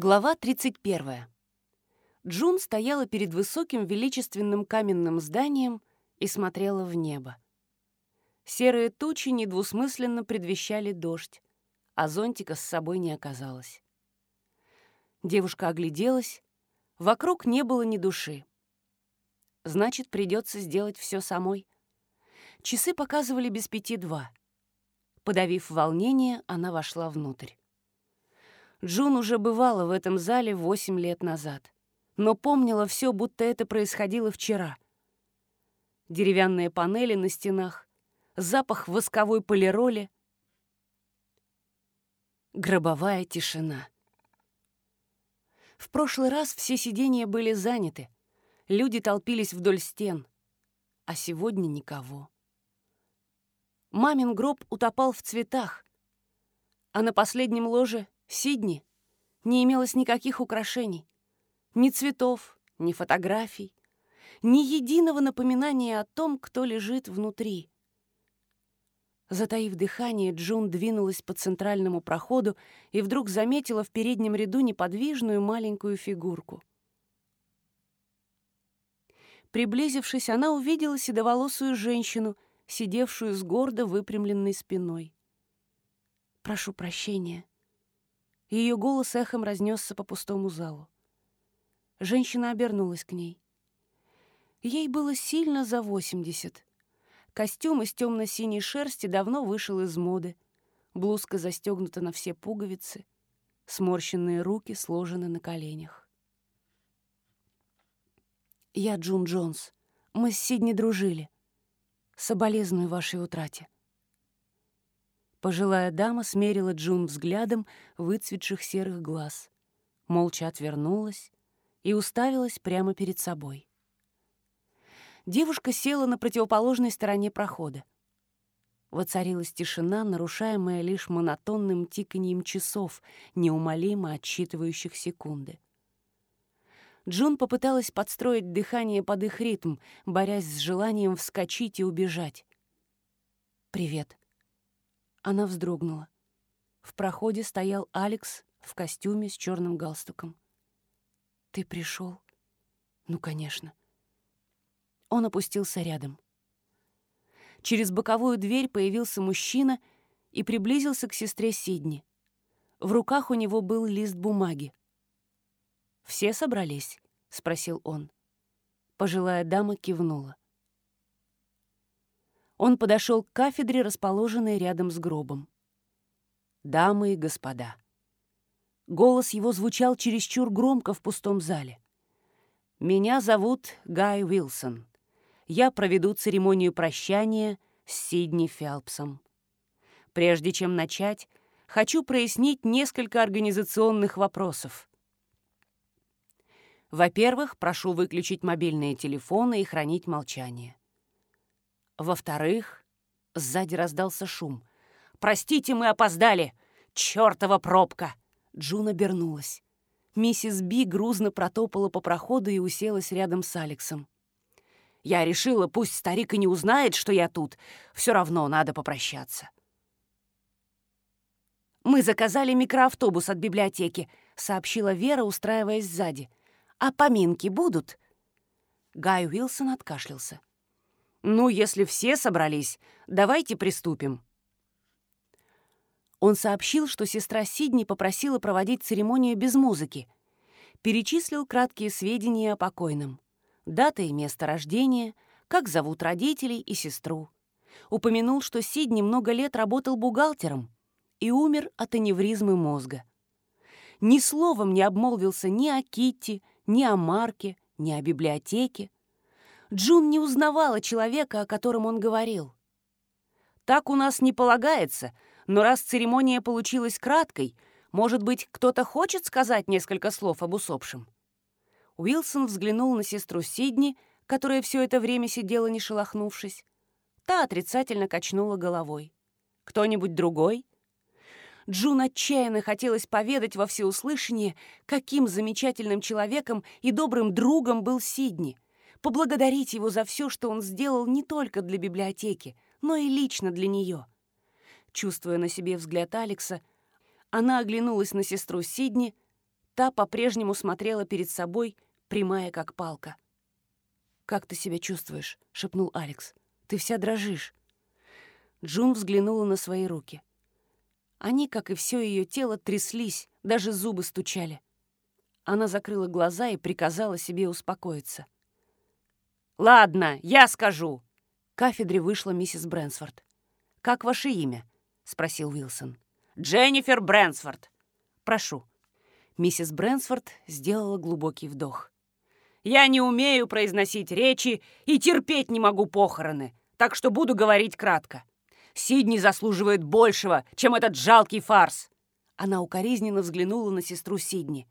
Глава 31. Джун стояла перед высоким величественным каменным зданием и смотрела в небо. Серые тучи недвусмысленно предвещали дождь, а зонтика с собой не оказалось. Девушка огляделась, вокруг не было ни души. Значит, придется сделать все самой. Часы показывали без пяти два. Подавив волнение, она вошла внутрь. Джун уже бывала в этом зале восемь лет назад, но помнила все, будто это происходило вчера. Деревянные панели на стенах, запах восковой полироли, гробовая тишина. В прошлый раз все сиденья были заняты, люди толпились вдоль стен, а сегодня никого. Мамин гроб утопал в цветах, а на последнем ложе Сидни не имелось никаких украшений. Ни цветов, ни фотографий, ни единого напоминания о том, кто лежит внутри. Затаив дыхание, Джун двинулась по центральному проходу и вдруг заметила в переднем ряду неподвижную маленькую фигурку. Приблизившись, она увидела седоволосую женщину, сидевшую с гордо выпрямленной спиной. «Прошу прощения», ее голос эхом разнесся по пустому залу. Женщина обернулась к ней. Ей было сильно за восемьдесят. Костюм из темно-синей шерсти давно вышел из моды. Блузка застегнута на все пуговицы. Сморщенные руки сложены на коленях. «Я Джун Джонс. Мы с Сидни дружили. Соболезную вашей утрате». Пожилая дама смерила Джун взглядом выцветших серых глаз, молча отвернулась и уставилась прямо перед собой. Девушка села на противоположной стороне прохода. Воцарилась тишина, нарушаемая лишь монотонным тиканьем часов, неумолимо отсчитывающих секунды. Джун попыталась подстроить дыхание под их ритм, борясь с желанием вскочить и убежать. «Привет», она вздрогнула. В проходе стоял Алекс в костюме с черным галстуком. «Ты пришел?» «Ну, конечно». Он опустился рядом. Через боковую дверь появился мужчина и приблизился к сестре Сидни. В руках у него был лист бумаги. «Все собрались?» — спросил он. Пожилая дама кивнула. Он подошел к кафедре, расположенной рядом с гробом. «Дамы и господа». Голос его звучал чересчур громко в пустом зале. «Меня зовут Гай Уилсон. Я проведу церемонию прощания с Сидни Фелпсом. Прежде чем начать, хочу прояснить несколько организационных вопросов. Во-первых, прошу выключить мобильные телефоны и хранить молчание. Во-вторых, сзади раздался шум. «Простите, мы опоздали! Чёртова пробка!» Джун обернулась. Миссис Би грузно протопала по проходу и уселась рядом с Алексом. «Я решила, пусть старик и не узнает, что я тут. Все равно надо попрощаться». «Мы заказали микроавтобус от библиотеки», — сообщила Вера, устраиваясь сзади. «А поминки будут?» Гай Уилсон откашлялся. «Ну, если все собрались, давайте приступим». Он сообщил, что сестра Сидни попросила проводить церемонию без музыки. Перечислил краткие сведения о покойном. Дата и место рождения, как зовут родителей и сестру. Упомянул, что Сидни много лет работал бухгалтером и умер от аневризмы мозга. Ни словом не обмолвился ни о Китти, ни о Марке, ни о библиотеке. Джун не узнавала человека, о котором он говорил. «Так у нас не полагается, но раз церемония получилась краткой, может быть, кто-то хочет сказать несколько слов об усопшем?» Уилсон взглянул на сестру Сидни, которая все это время сидела, не шелохнувшись. Та отрицательно качнула головой. «Кто-нибудь другой?» Джун отчаянно хотелось поведать во всеуслышание, каким замечательным человеком и добрым другом был Сидни — поблагодарить его за все, что он сделал не только для библиотеки, но и лично для нее. Чувствуя на себе взгляд Алекса, она оглянулась на сестру Сидни, та по-прежнему смотрела перед собой, прямая как палка. «Как ты себя чувствуешь?» — шепнул Алекс. «Ты вся дрожишь». Джун взглянула на свои руки. Они, как и все ее тело, тряслись, даже зубы стучали. Она закрыла глаза и приказала себе успокоиться. «Ладно, я скажу!» К кафедре вышла миссис Брэнсфорд. «Как ваше имя?» — спросил Уилсон. «Дженнифер Брэнсфорд». «Прошу». Миссис Брэнсфорд сделала глубокий вдох. «Я не умею произносить речи и терпеть не могу похороны, так что буду говорить кратко. Сидни заслуживает большего, чем этот жалкий фарс». Она укоризненно взглянула на сестру Сидни.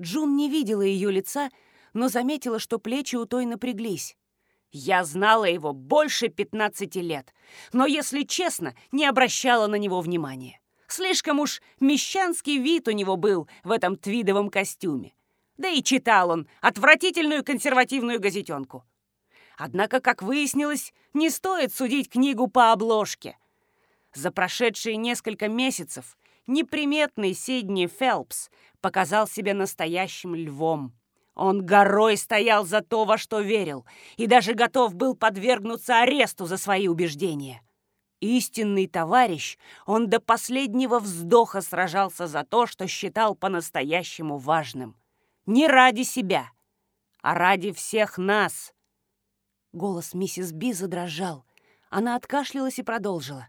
Джун не видела ее лица, но заметила, что плечи у той напряглись. Я знала его больше 15 лет, но, если честно, не обращала на него внимания. Слишком уж мещанский вид у него был в этом твидовом костюме. Да и читал он отвратительную консервативную газетенку. Однако, как выяснилось, не стоит судить книгу по обложке. За прошедшие несколько месяцев неприметный Сидни Фелпс показал себя настоящим львом. Он горой стоял за то, во что верил, и даже готов был подвергнуться аресту за свои убеждения. Истинный товарищ, он до последнего вздоха сражался за то, что считал по-настоящему важным. Не ради себя, а ради всех нас. Голос миссис Би задрожал. Она откашлялась и продолжила.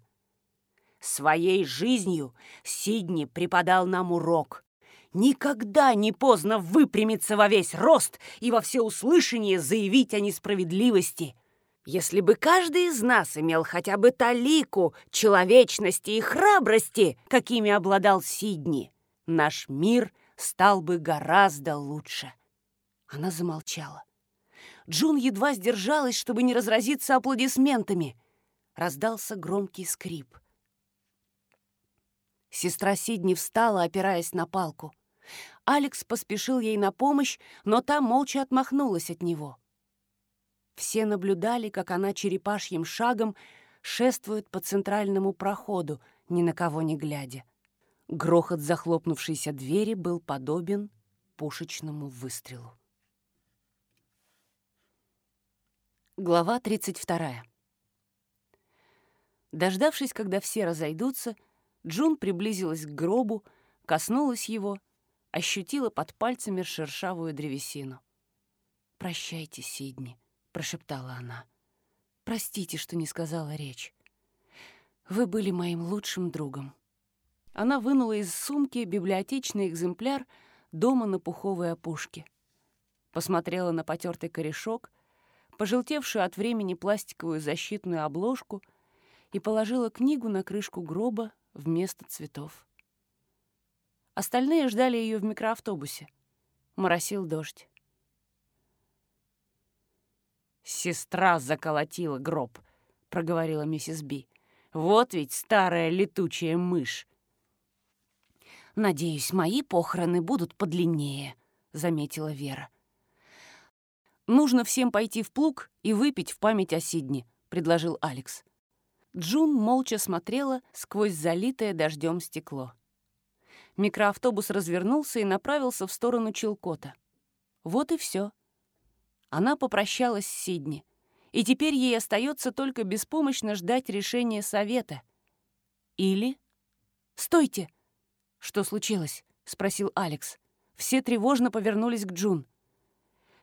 Своей жизнью Сидни преподал нам урок. Никогда не поздно выпрямиться во весь рост и во всеуслышание заявить о несправедливости. Если бы каждый из нас имел хотя бы талику человечности и храбрости, какими обладал Сидни, наш мир стал бы гораздо лучше. Она замолчала. Джун едва сдержалась, чтобы не разразиться аплодисментами. Раздался громкий скрип. Сестра Сидни встала, опираясь на палку. Алекс поспешил ей на помощь, но та молча отмахнулась от него. Все наблюдали, как она черепашьим шагом шествует по центральному проходу, ни на кого не глядя. Грохот захлопнувшейся двери был подобен пушечному выстрелу. Глава 32. Дождавшись, когда все разойдутся, Джун приблизилась к гробу, коснулась его, ощутила под пальцами шершавую древесину. «Прощайте, Сидни», — прошептала она. «Простите, что не сказала речь. Вы были моим лучшим другом». Она вынула из сумки библиотечный экземпляр дома на пуховой опушке. Посмотрела на потертый корешок, пожелтевшую от времени пластиковую защитную обложку и положила книгу на крышку гроба вместо цветов. Остальные ждали ее в микроавтобусе. Моросил дождь. «Сестра заколотила гроб», — проговорила миссис Би. «Вот ведь старая летучая мышь». «Надеюсь, мои похороны будут подлиннее», — заметила Вера. «Нужно всем пойти в плуг и выпить в память о Сидне», — предложил Алекс. Джун молча смотрела сквозь залитое дождем стекло. Микроавтобус развернулся и направился в сторону Чилкота. Вот и все. Она попрощалась с Сидни, и теперь ей остается только беспомощно ждать решения совета. Или... «Стойте!» «Что случилось?» — спросил Алекс. Все тревожно повернулись к Джун.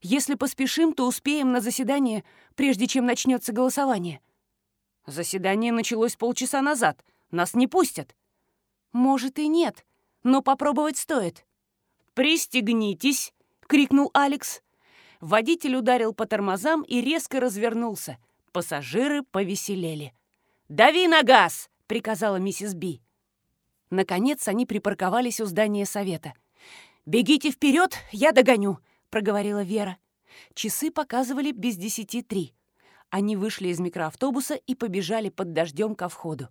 «Если поспешим, то успеем на заседание, прежде чем начнется голосование». Заседание началось полчаса назад. Нас не пустят. Может и нет, но попробовать стоит. «Пристегнитесь!» — крикнул Алекс. Водитель ударил по тормозам и резко развернулся. Пассажиры повеселели. «Дави на газ!» — приказала миссис Би. Наконец они припарковались у здания совета. «Бегите вперед, я догоню!» — проговорила Вера. Часы показывали без десяти три. Они вышли из микроавтобуса и побежали под дождем ко входу.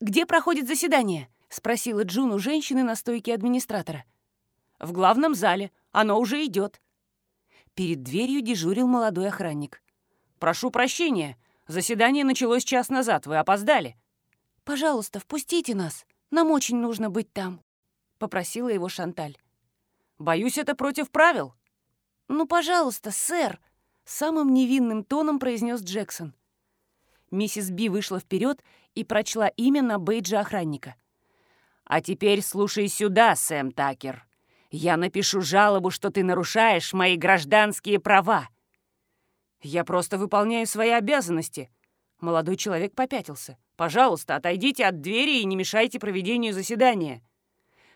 «Где проходит заседание?» — спросила Джун у женщины на стойке администратора. «В главном зале. Оно уже идет». Перед дверью дежурил молодой охранник. «Прошу прощения. Заседание началось час назад. Вы опоздали». «Пожалуйста, впустите нас. Нам очень нужно быть там», — попросила его Шанталь. Боюсь, это против правил». «Ну, пожалуйста, сэр», — самым невинным тоном произнес Джексон. Миссис Би вышла вперед и прочла имя на бейджи охранника. «А теперь слушай сюда, Сэм Такер. Я напишу жалобу, что ты нарушаешь мои гражданские права». «Я просто выполняю свои обязанности». Молодой человек попятился. «Пожалуйста, отойдите от двери и не мешайте проведению заседания».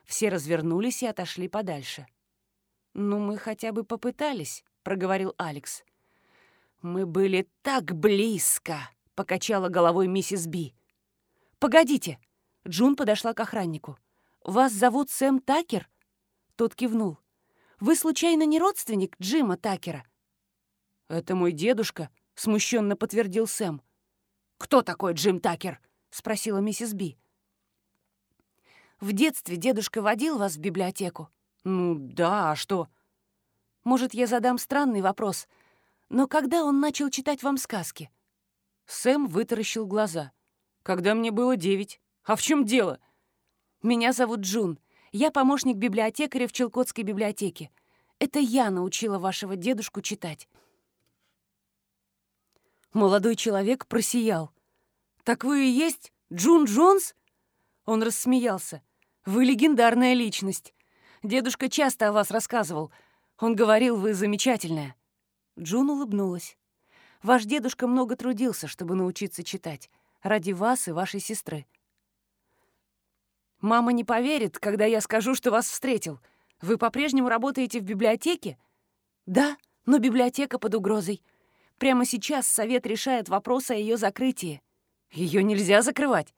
Все развернулись и отошли подальше. «Ну, мы хотя бы попытались», — проговорил Алекс. «Мы были так близко», — покачала головой миссис Би. «Погодите!» — Джун подошла к охраннику. «Вас зовут Сэм Такер?» Тот кивнул. «Вы, случайно, не родственник Джима Такера?» «Это мой дедушка», — смущенно подтвердил Сэм. «Кто такой Джим Такер?» — спросила миссис Би. «В детстве дедушка водил вас в библиотеку?» «Ну да, а что?» «Может, я задам странный вопрос, но когда он начал читать вам сказки?» Сэм вытаращил глаза. «Когда мне было девять. А в чем дело?» «Меня зовут Джун. Я помощник библиотекаря в Челкотской библиотеке. Это я научила вашего дедушку читать». Молодой человек просиял. «Так вы и есть Джун Джонс?» Он рассмеялся. «Вы легендарная личность. Дедушка часто о вас рассказывал. Он говорил, вы замечательная». Джун улыбнулась. «Ваш дедушка много трудился, чтобы научиться читать. Ради вас и вашей сестры. Мама не поверит, когда я скажу, что вас встретил. Вы по-прежнему работаете в библиотеке? Да, но библиотека под угрозой. Прямо сейчас совет решает вопрос о ее закрытии. Ее нельзя закрывать.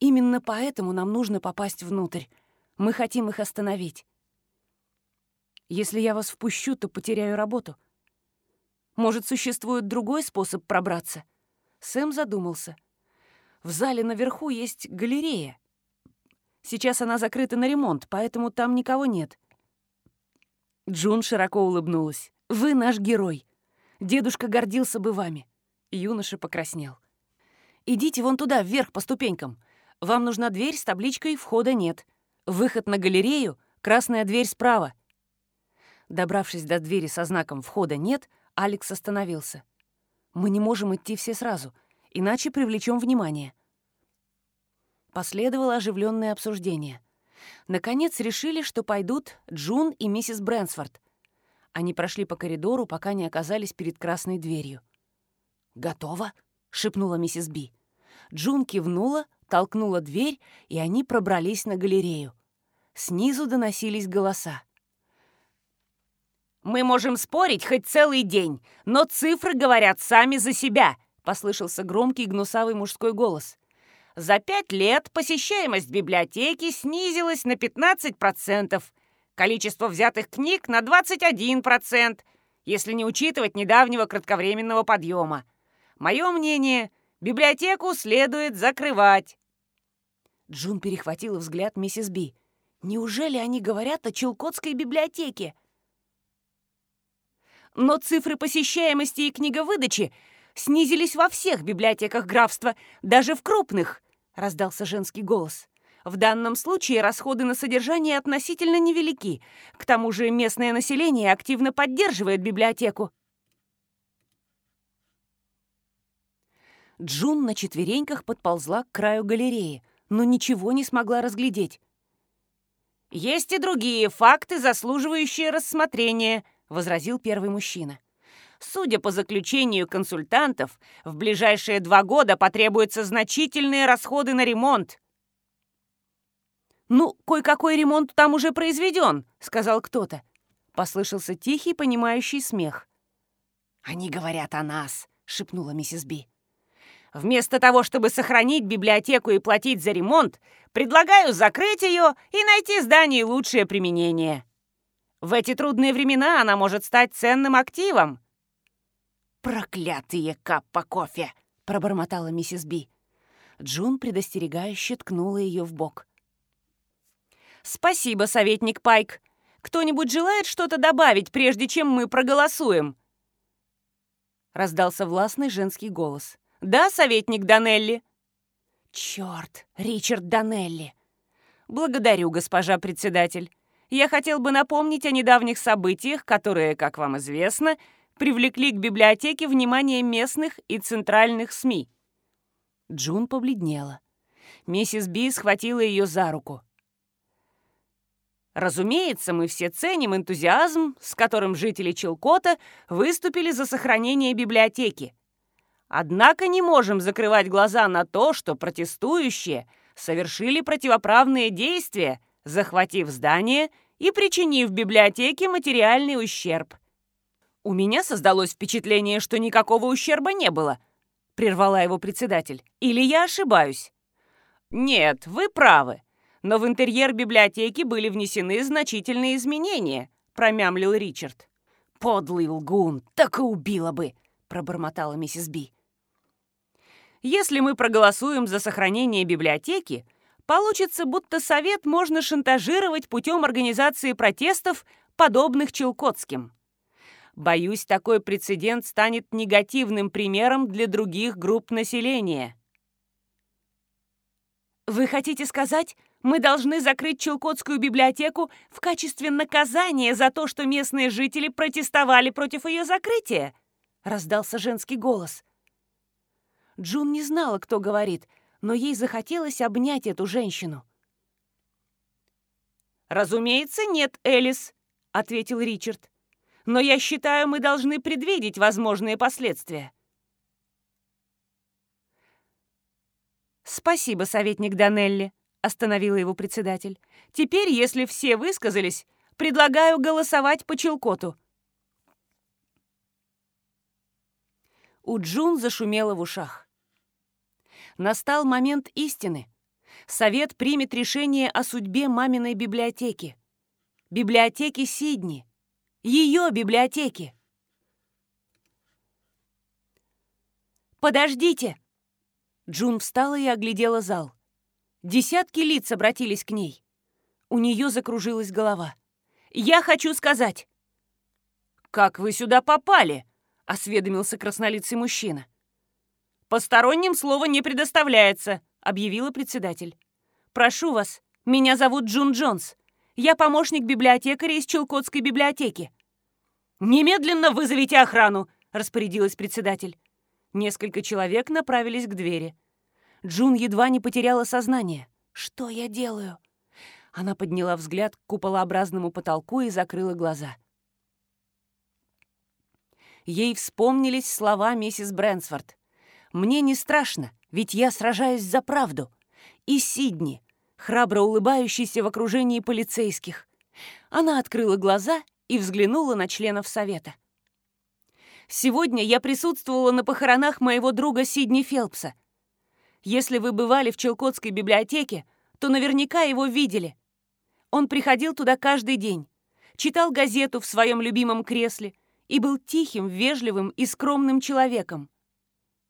Именно поэтому нам нужно попасть внутрь. Мы хотим их остановить. Если я вас впущу, то потеряю работу. Может, существует другой способ пробраться? Сэм задумался. В зале наверху есть галерея. Сейчас она закрыта на ремонт, поэтому там никого нет. Джун широко улыбнулась. «Вы наш герой. Дедушка гордился бы вами». Юноша покраснел. «Идите вон туда, вверх по ступенькам. Вам нужна дверь с табличкой «Входа нет». Выход на галерею — красная дверь справа. Добравшись до двери со знаком «Входа нет», Алекс остановился. «Мы не можем идти все сразу, иначе привлечем внимание». Последовало оживленное обсуждение. Наконец решили, что пойдут Джун и миссис Брэнсфорд. Они прошли по коридору, пока не оказались перед красной дверью. «Готово?» — шепнула миссис Би. Джун кивнула, толкнула дверь, и они пробрались на галерею. Снизу доносились голоса. «Мы можем спорить хоть целый день, но цифры говорят сами за себя», — послышался громкий гнусавый мужской голос. «За пять лет посещаемость библиотеки снизилась на 15%, количество взятых книг на 21%, если не учитывать недавнего кратковременного подъема. Мое мнение, библиотеку следует закрывать». Джун перехватила взгляд миссис Би. «Неужели они говорят о Челкотской библиотеке?» Но цифры посещаемости и книговыдачи снизились во всех библиотеках графства, даже в крупных, раздался женский голос. В данном случае расходы на содержание относительно невелики. К тому же местное население активно поддерживает библиотеку. Джун на четвереньках подползла к краю галереи, но ничего не смогла разглядеть. «Есть и другие факты, заслуживающие рассмотрения», — возразил первый мужчина. «Судя по заключению консультантов, в ближайшие два года потребуются значительные расходы на ремонт». «Ну, кое-какой ремонт там уже произведен», — сказал кто-то. Послышался тихий, понимающий смех. «Они говорят о нас», — шепнула миссис Би. «Вместо того, чтобы сохранить библиотеку и платить за ремонт, предлагаю закрыть ее и найти зданию лучшее применение». В эти трудные времена она может стать ценным активом». «Проклятые каппа кофе!» — пробормотала миссис Би. Джун предостерегающе ткнула ее в бок. «Спасибо, советник Пайк. Кто-нибудь желает что-то добавить, прежде чем мы проголосуем?» Раздался властный женский голос. «Да, советник Данелли?» «Черт, Ричард Данелли!» «Благодарю, госпожа председатель. я хотел бы напомнить о недавних событиях, которые, как вам известно, привлекли к библиотеке внимание местных и центральных СМИ». Джун побледнела. Миссис Би схватила ее за руку. Разумеется, мы все ценим энтузиазм, с которым жители Челкота выступили за сохранение библиотеки. Однако не можем закрывать глаза на то, что протестующие совершили противоправные действия, захватив здание и причинив библиотеке материальный ущерб. У меня создалось впечатление, что никакого ущерба не было, прервала его председатель. Или я ошибаюсь? Нет, вы правы но в интерьер библиотеки были внесены значительные изменения», — промямлил Ричард. «Подлый лгун, так и убила бы», — пробормотала миссис Би. «Если мы проголосуем за сохранение библиотеки, получится, будто совет можно шантажировать путем организации протестов, подобных Челкотским. Боюсь, такой прецедент станет негативным примером для других групп населения». «Вы хотите сказать, мы должны закрыть Челкотскую библиотеку в качестве наказания за то, что местные жители протестовали против ее закрытия?» — раздался женский голос. Джун не знала, кто говорит, но ей захотелось обнять эту женщину. «Разумеется, нет, Элис», — ответил Ричард. «Но я считаю, мы должны предвидеть возможные последствия». «Спасибо, советник Данелли», — остановила его председатель. «Теперь, если все высказались, предлагаю голосовать по Челкоту». У Джун зашумело в ушах. Настал момент истины. Совет примет решение о судьбе маминой библиотеки. Библиотеки Сидни. Ее библиотеки. «Подождите!» Джун встала и оглядела зал. Десятки лиц обратились к ней. У нее закружилась голова. «Я хочу сказать!» «Как вы сюда попали?» — осведомился краснолицый мужчина. «Посторонним слова не предоставляется», — объявила председатель. «Прошу вас, меня зовут Джун Джонс. Я помощник библиотекаря из Челкотской библиотеки». «Немедленно вызовите охрану», — распорядилась председатель. Несколько человек направились к двери. Джун едва не потеряла сознание. «Что я делаю?» Она подняла взгляд к куполообразному потолку и закрыла глаза. Ей вспомнились слова миссис Брэнсфорд. «Мне не страшно, ведь я сражаюсь за правду». И Сидни, храбро улыбающийся в окружении полицейских. Она открыла глаза и взглянула на членов совета. «Сегодня я присутствовала на похоронах моего друга Сидни Фелпса», если вы бывали в Челкотской библиотеке, то наверняка его видели. Он приходил туда каждый день, читал газету в своем любимом кресле и был тихим, вежливым и скромным человеком.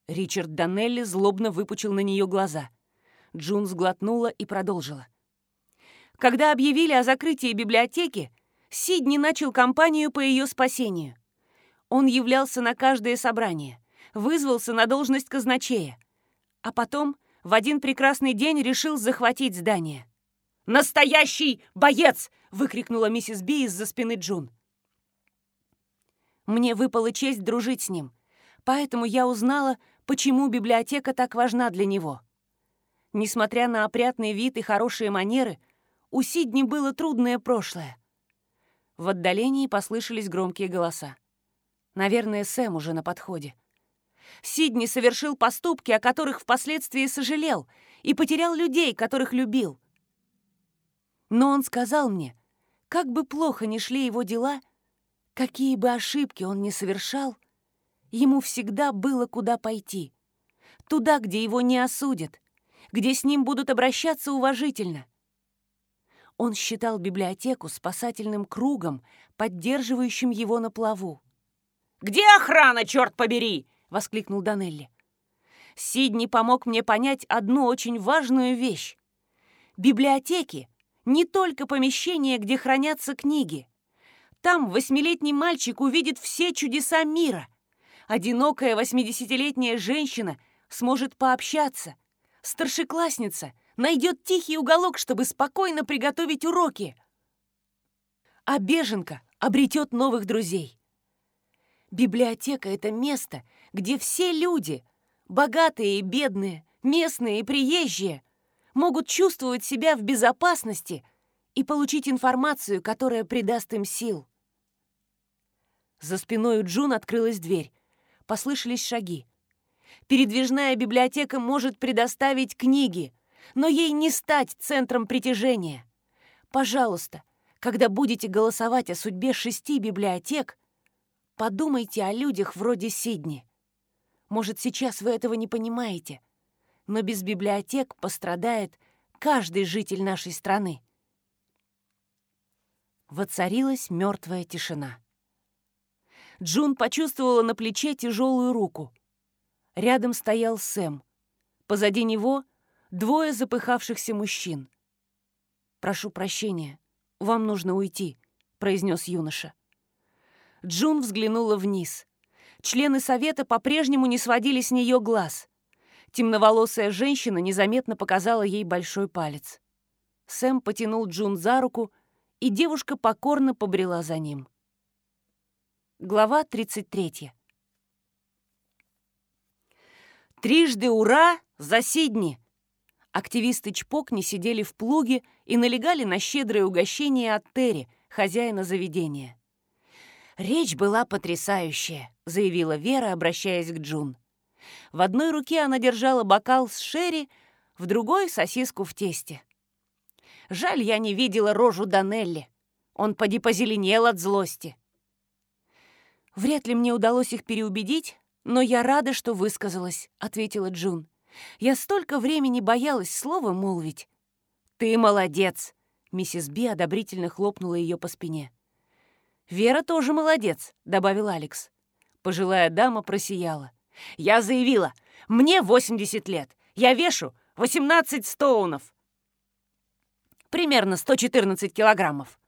Ричард Данелли злобно выпучил на нее глаза. Джун сглотнула и продолжила. Когда объявили о закрытии библиотеки, Сидни начал кампанию по ее спасению. Он являлся на каждое собрание, вызвался на должность казначея, а потом в один прекрасный день решил захватить здание. «Настоящий боец!» — выкрикнула миссис Би из-за спины Джун. Мне выпала честь дружить с ним, поэтому я узнала, почему библиотека так важна для него. Несмотря на опрятный вид и хорошие манеры, у Сидни было трудное прошлое. В отдалении послышались громкие голоса. Наверное, Сэм уже на подходе. Сидни совершил поступки, о которых впоследствии сожалел, и потерял людей, которых любил. Но он сказал мне, как бы плохо ни шли его дела, какие бы ошибки он ни совершал, ему всегда было куда пойти. Туда, где его не осудят, где с ним будут обращаться уважительно. Он считал библиотеку спасательным кругом, поддерживающим его на плаву. «Где охрана, черт побери?» — воскликнул Данелли. Сидни помог мне понять одну очень важную вещь. Библиотеки — не только помещение, где хранятся книги. Там восьмилетний мальчик увидит все чудеса мира. Одинокая восьмидесятилетняя женщина сможет пообщаться. Старшеклассница найдет тихий уголок, чтобы спокойно приготовить уроки. а беженка обретет новых друзей. Библиотека — это место, где все люди, богатые и бедные, местные и приезжие, могут чувствовать себя в безопасности и получить информацию, которая придаст им сил. За спиной у Джун открылась дверь. Послышались шаги. Передвижная библиотека может предоставить книги, но ей не стать центром притяжения. Пожалуйста, когда будете голосовать о судьбе шести библиотек, подумайте о людях вроде Сидни. Может, сейчас вы этого не понимаете, но без библиотек пострадает каждый житель нашей страны. Воцарилась мертвая тишина. Джун почувствовала на плече тяжелую руку. Рядом стоял Сэм. Позади него двое запыхавшихся мужчин. «Прошу прощения, вам нужно уйти», — произнес юноша. Джун взглянула вниз. Члены совета по-прежнему не сводили с нее глаз. Темноволосая женщина незаметно показала ей большой палец. Сэм потянул Джун за руку, и девушка покорно побрела за ним. Глава 33. Трижды ура за Сидни! Активисты Чпок не сидели в плуге и налегали на щедрое угощение от Терри, хозяина заведения. «Речь была потрясающая», — заявила Вера, обращаясь к Джун. В одной руке она держала бокал с шерри, в другой — сосиску в тесте. «Жаль, я не видела рожу Данелли. Он поди позеленел от злости». «Вряд ли мне удалось их переубедить, но я рада, что высказалась», — ответила Джун. «Я столько времени боялась слова молвить». «Ты молодец!» — миссис Би одобрительно хлопнула ее по спине. «Вера тоже молодец», — добавил Алекс. Пожилая дама просияла. «Я заявила, мне 80 лет. Я вешу 18 стоунов. Примерно 114 килограммов.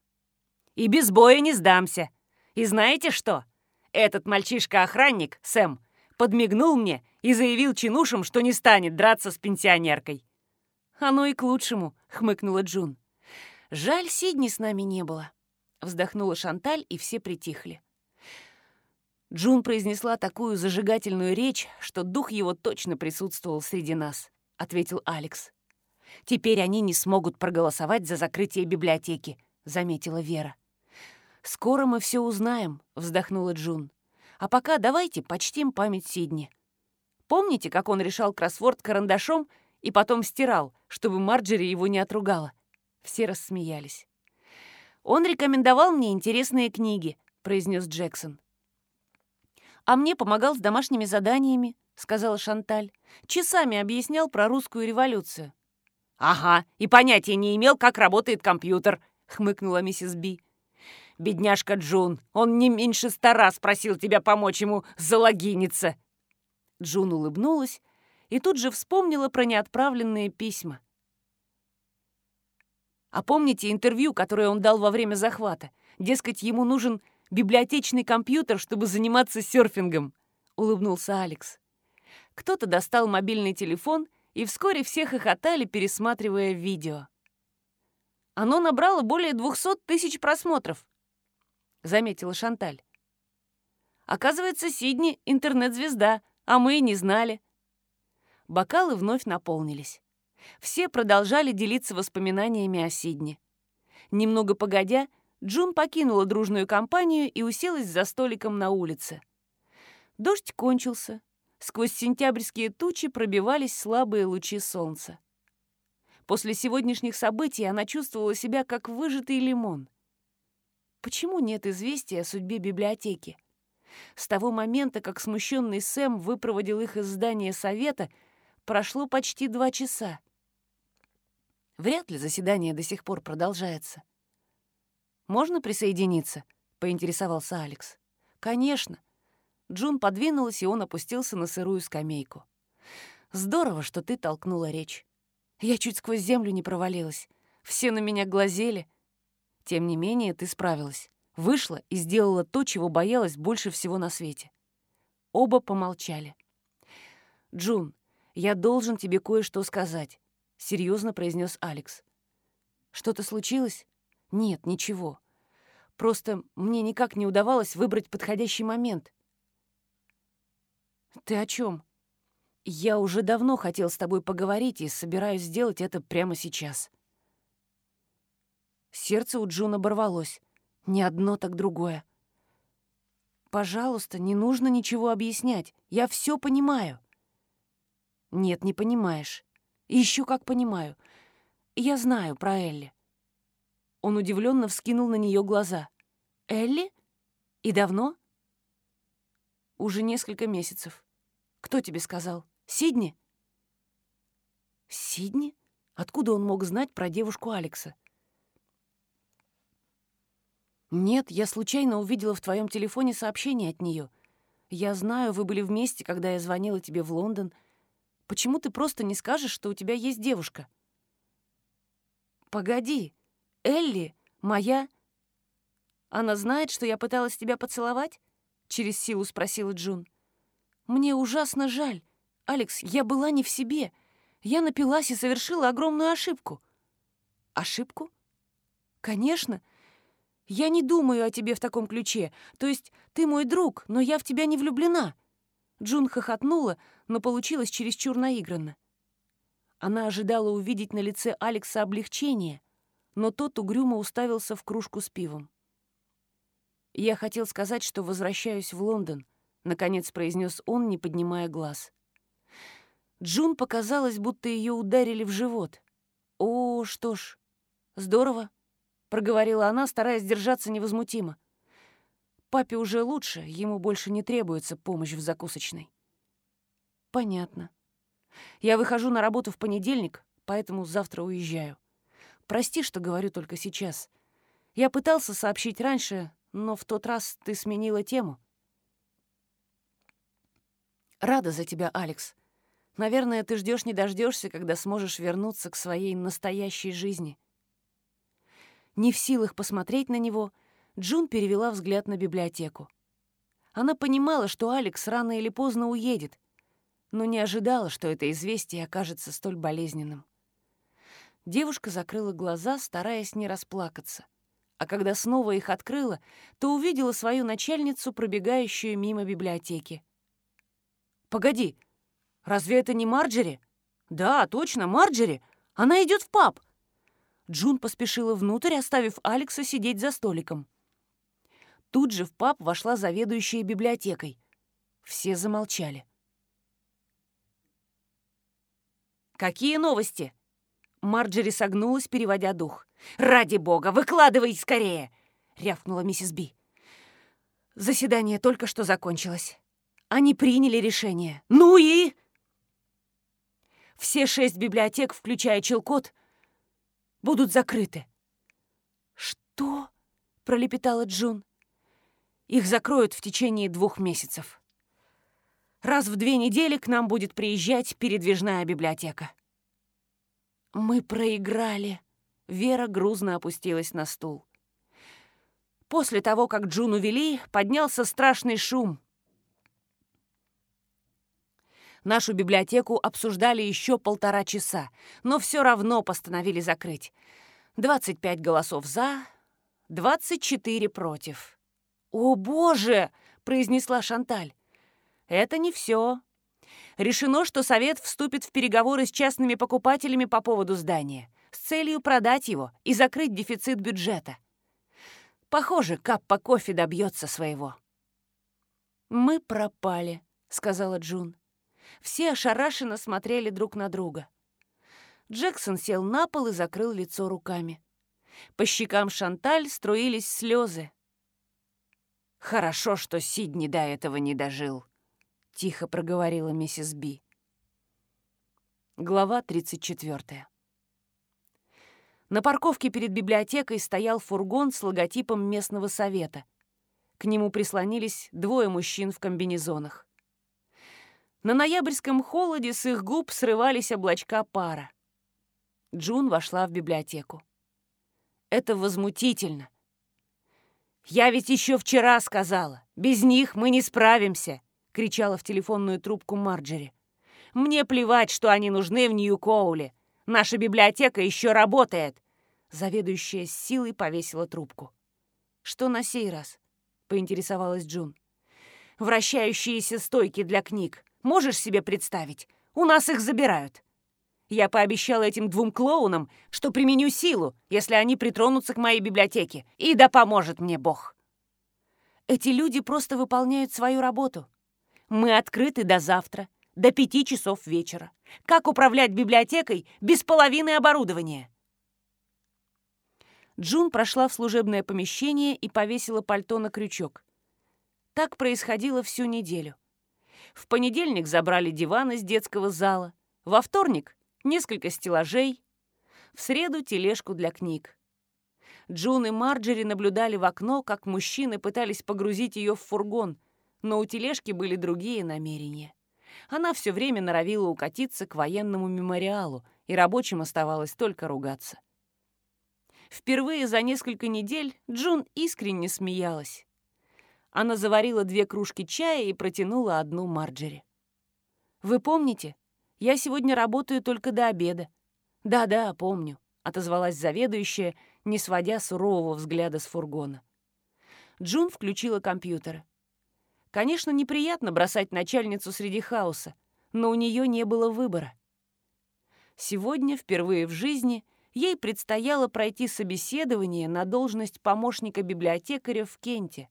И без боя не сдамся. И знаете что? Этот мальчишка-охранник, Сэм, подмигнул мне и заявил чинушам, что не станет драться с пенсионеркой. «Оно и к лучшему», — хмыкнула Джун. «Жаль, Сидни с нами не было». Вздохнула Шанталь, и все притихли. Джун произнесла такую зажигательную речь, что дух его точно присутствовал среди нас, — ответил Алекс. «Теперь они не смогут проголосовать за закрытие библиотеки», — заметила Вера. «Скоро мы все узнаем», — вздохнула Джун. «А пока давайте почтим память Сидни. Помните, как он решал кроссворд карандашом и потом стирал, чтобы Марджери его не отругала?» Все рассмеялись. «Он рекомендовал мне интересные книги», — произнес Джексон. «А мне помогал с домашними заданиями», — сказала Шанталь. «Часами объяснял про русскую революцию». «Ага, и понятия не имел, как работает компьютер», — хмыкнула миссис Би. «Бедняжка Джун, он не меньше ста раз просил тебя помочь ему залогиниться». Джун улыбнулась и тут же вспомнила про неотправленные письма. А помните интервью, которое он дал во время захвата? Дескать, ему нужен библиотечный компьютер, чтобы заниматься серфингом», — улыбнулся Алекс. Кто-то достал мобильный телефон, и вскоре все хохотали, пересматривая видео. Оно набрало более двухсот тысяч просмотров. — заметила Шанталь. «Оказывается, Сидни — интернет-звезда, а мы и не знали». Бокалы вновь наполнились. Все продолжали делиться воспоминаниями о Сидни. Немного погодя, Джун покинула дружную компанию и уселась за столиком на улице. Дождь кончился. Сквозь сентябрьские тучи пробивались слабые лучи солнца. После сегодняшних событий она чувствовала себя как выжатый лимон — Почему нет известия о судьбе библиотеки? С того момента, как смущенный Сэм выпроводил их из здания совета, прошло почти два часа. Вряд ли заседание до сих пор продолжается. «Можно присоединиться?» — поинтересовался Алекс. «Конечно». Джун подвинулась, и он опустился на сырую скамейку. «Здорово, что ты толкнула речь. Я чуть сквозь землю не провалилась. Все на меня глазели, тем не менее, ты справилась. Вышла и сделала то, чего боялась больше всего на свете. Оба помолчали. «Джун, я должен тебе кое-что сказать», — серьезно произнес Алекс. «Что-то случилось?» «Нет, ничего. Просто мне никак не удавалось выбрать подходящий момент. Ты о чем? Я уже давно хотел с тобой поговорить и собираюсь сделать это прямо сейчас. Сердце у Джун оборвалось. Не одно, так другое. Пожалуйста, не нужно ничего объяснять. Я все понимаю. Нет, не понимаешь. Еще как понимаю. Я знаю про Элли. Он удивленно вскинул на нее глаза. «Элли? И давно?» «Уже несколько месяцев. Кто тебе сказал? Сидни?» «Сидни? Откуда он мог знать про девушку Алекса?» «Нет, я случайно увидела в твоем телефоне сообщение от нее. Я знаю, вы были вместе, когда я звонила тебе в Лондон. Почему ты просто не скажешь, что у тебя есть девушка?» «Погоди, Элли моя...» «Она знает, что я пыталась тебя поцеловать?» — через силу спросила Джун. «Мне ужасно жаль. Алекс, я была не в себе. Я напилась и совершила огромную ошибку». «Ошибку?» «Конечно. Я не думаю о тебе в таком ключе. То есть ты мой друг, но я в тебя не влюблена». Джун хохотнула, но получилось чересчур наигранно. Она ожидала увидеть на лице Алекса облегчение, но тот угрюмо уставился в кружку с пивом. «Я хотел сказать, что возвращаюсь в Лондон», — наконец произнес он, не поднимая глаз. Джун показалось, будто ее ударили в живот. «О, что ж, здорово проговорила она, стараясь держаться невозмутимо. Папе уже лучше, ему больше не требуется помощь в закусочной. Понятно. Я выхожу на работу в понедельник, поэтому завтра уезжаю. Прости, что говорю только сейчас. Я пытался сообщить раньше, но в тот раз ты сменила тему. Рада за тебя, Алекс. Наверное, ты ждешь не дождешься, когда сможешь вернуться к своей настоящей жизни. Не в силах посмотреть на него, Джун перевела взгляд на библиотеку. Она понимала, что Алекс рано или поздно уедет, но не ожидала, что это известие окажется столь болезненным. Девушка закрыла глаза, стараясь не расплакаться. А когда снова их открыла, то увидела свою начальницу, пробегающую мимо библиотеки. «Погоди, разве это не Марджери?» «Да, точно, Марджери! Она идет в паб!» Джун поспешила внутрь, оставив Алекса сидеть за столиком. Тут же в паб вошла заведующая библиотекой. Все замолчали. «Какие новости?» Марджери согнулась, переводя дух. «Ради бога, выкладывай скорее!» — рявкнула миссис Би. Заседание только что закончилось. Они приняли решение. Ну и... Все шесть библиотек, включая Челкот, будут закрыты». «Что?» — пролепетала Джун. «Их закроют в течение двух месяцев. Раз в две недели к нам будет приезжать передвижная библиотека». «Мы проиграли», — Вера грузно опустилась на стул. После того, как Джун увели, поднялся страшный шум. Нашу библиотеку обсуждали еще полтора часа, но все равно постановили закрыть. 25 голосов «за», 24 против. «О, боже!» — произнесла Шанталь. «Это не все. Решено, что Совет вступит в переговоры с частными покупателями по поводу здания с целью продать его и закрыть дефицит бюджета. Похоже, Каппа Кофе добьется своего». «Мы пропали», — сказала Джун. Все ошарашенно смотрели друг на друга. Джексон сел на пол и закрыл лицо руками. По щекам Шанталь струились слезы. «Хорошо, что Сидни до этого не дожил», — тихо проговорила миссис Би. Глава 34. На парковке перед библиотекой стоял фургон с логотипом местного совета. К нему прислонились двое мужчин в комбинезонах. На ноябрьском холоде с их губ срывались облачка пара. Джун вошла в библиотеку. Это возмутительно. «Я ведь еще вчера сказала, без них мы не справимся!» — кричала в телефонную трубку Марджери. «Мне плевать, что они нужны в Нью-Коуле. Наша библиотека еще работает!» Заведующая с силой повесила трубку. «Что на сей раз?» — поинтересовалась Джун. «Вращающиеся стойки для книг. Можешь себе представить? У нас их забирают. Я пообещала этим двум клоунам, что применю силу, если они притронутся к моей библиотеке, и да поможет мне Бог. Эти люди просто выполняют свою работу. Мы открыты до завтра, до пяти часов вечера. Как управлять библиотекой без половины оборудования? Джун прошла в служебное помещение и повесила пальто на крючок. Так происходило всю неделю. В понедельник забрали диван из детского зала, во вторник — несколько стеллажей, в среду — тележку для книг. Джун и Марджери наблюдали в окно, как мужчины пытались погрузить ее в фургон, но у тележки были другие намерения. Она все время норовила укатиться к военному мемориалу, и рабочим оставалось только ругаться. Впервые за несколько недель Джун искренне смеялась. Она заварила две кружки чая и протянула одну Марджери. «Вы помните? Я сегодня работаю только до обеда». «Да-да, помню», — отозвалась заведующая, не сводя сурового взгляда с фургона. Джун включила компьютер. Конечно, неприятно бросать начальницу среди хаоса, но у нее не было выбора. Сегодня, впервые в жизни, ей предстояло пройти собеседование на должность помощника библиотекаря в Кенте.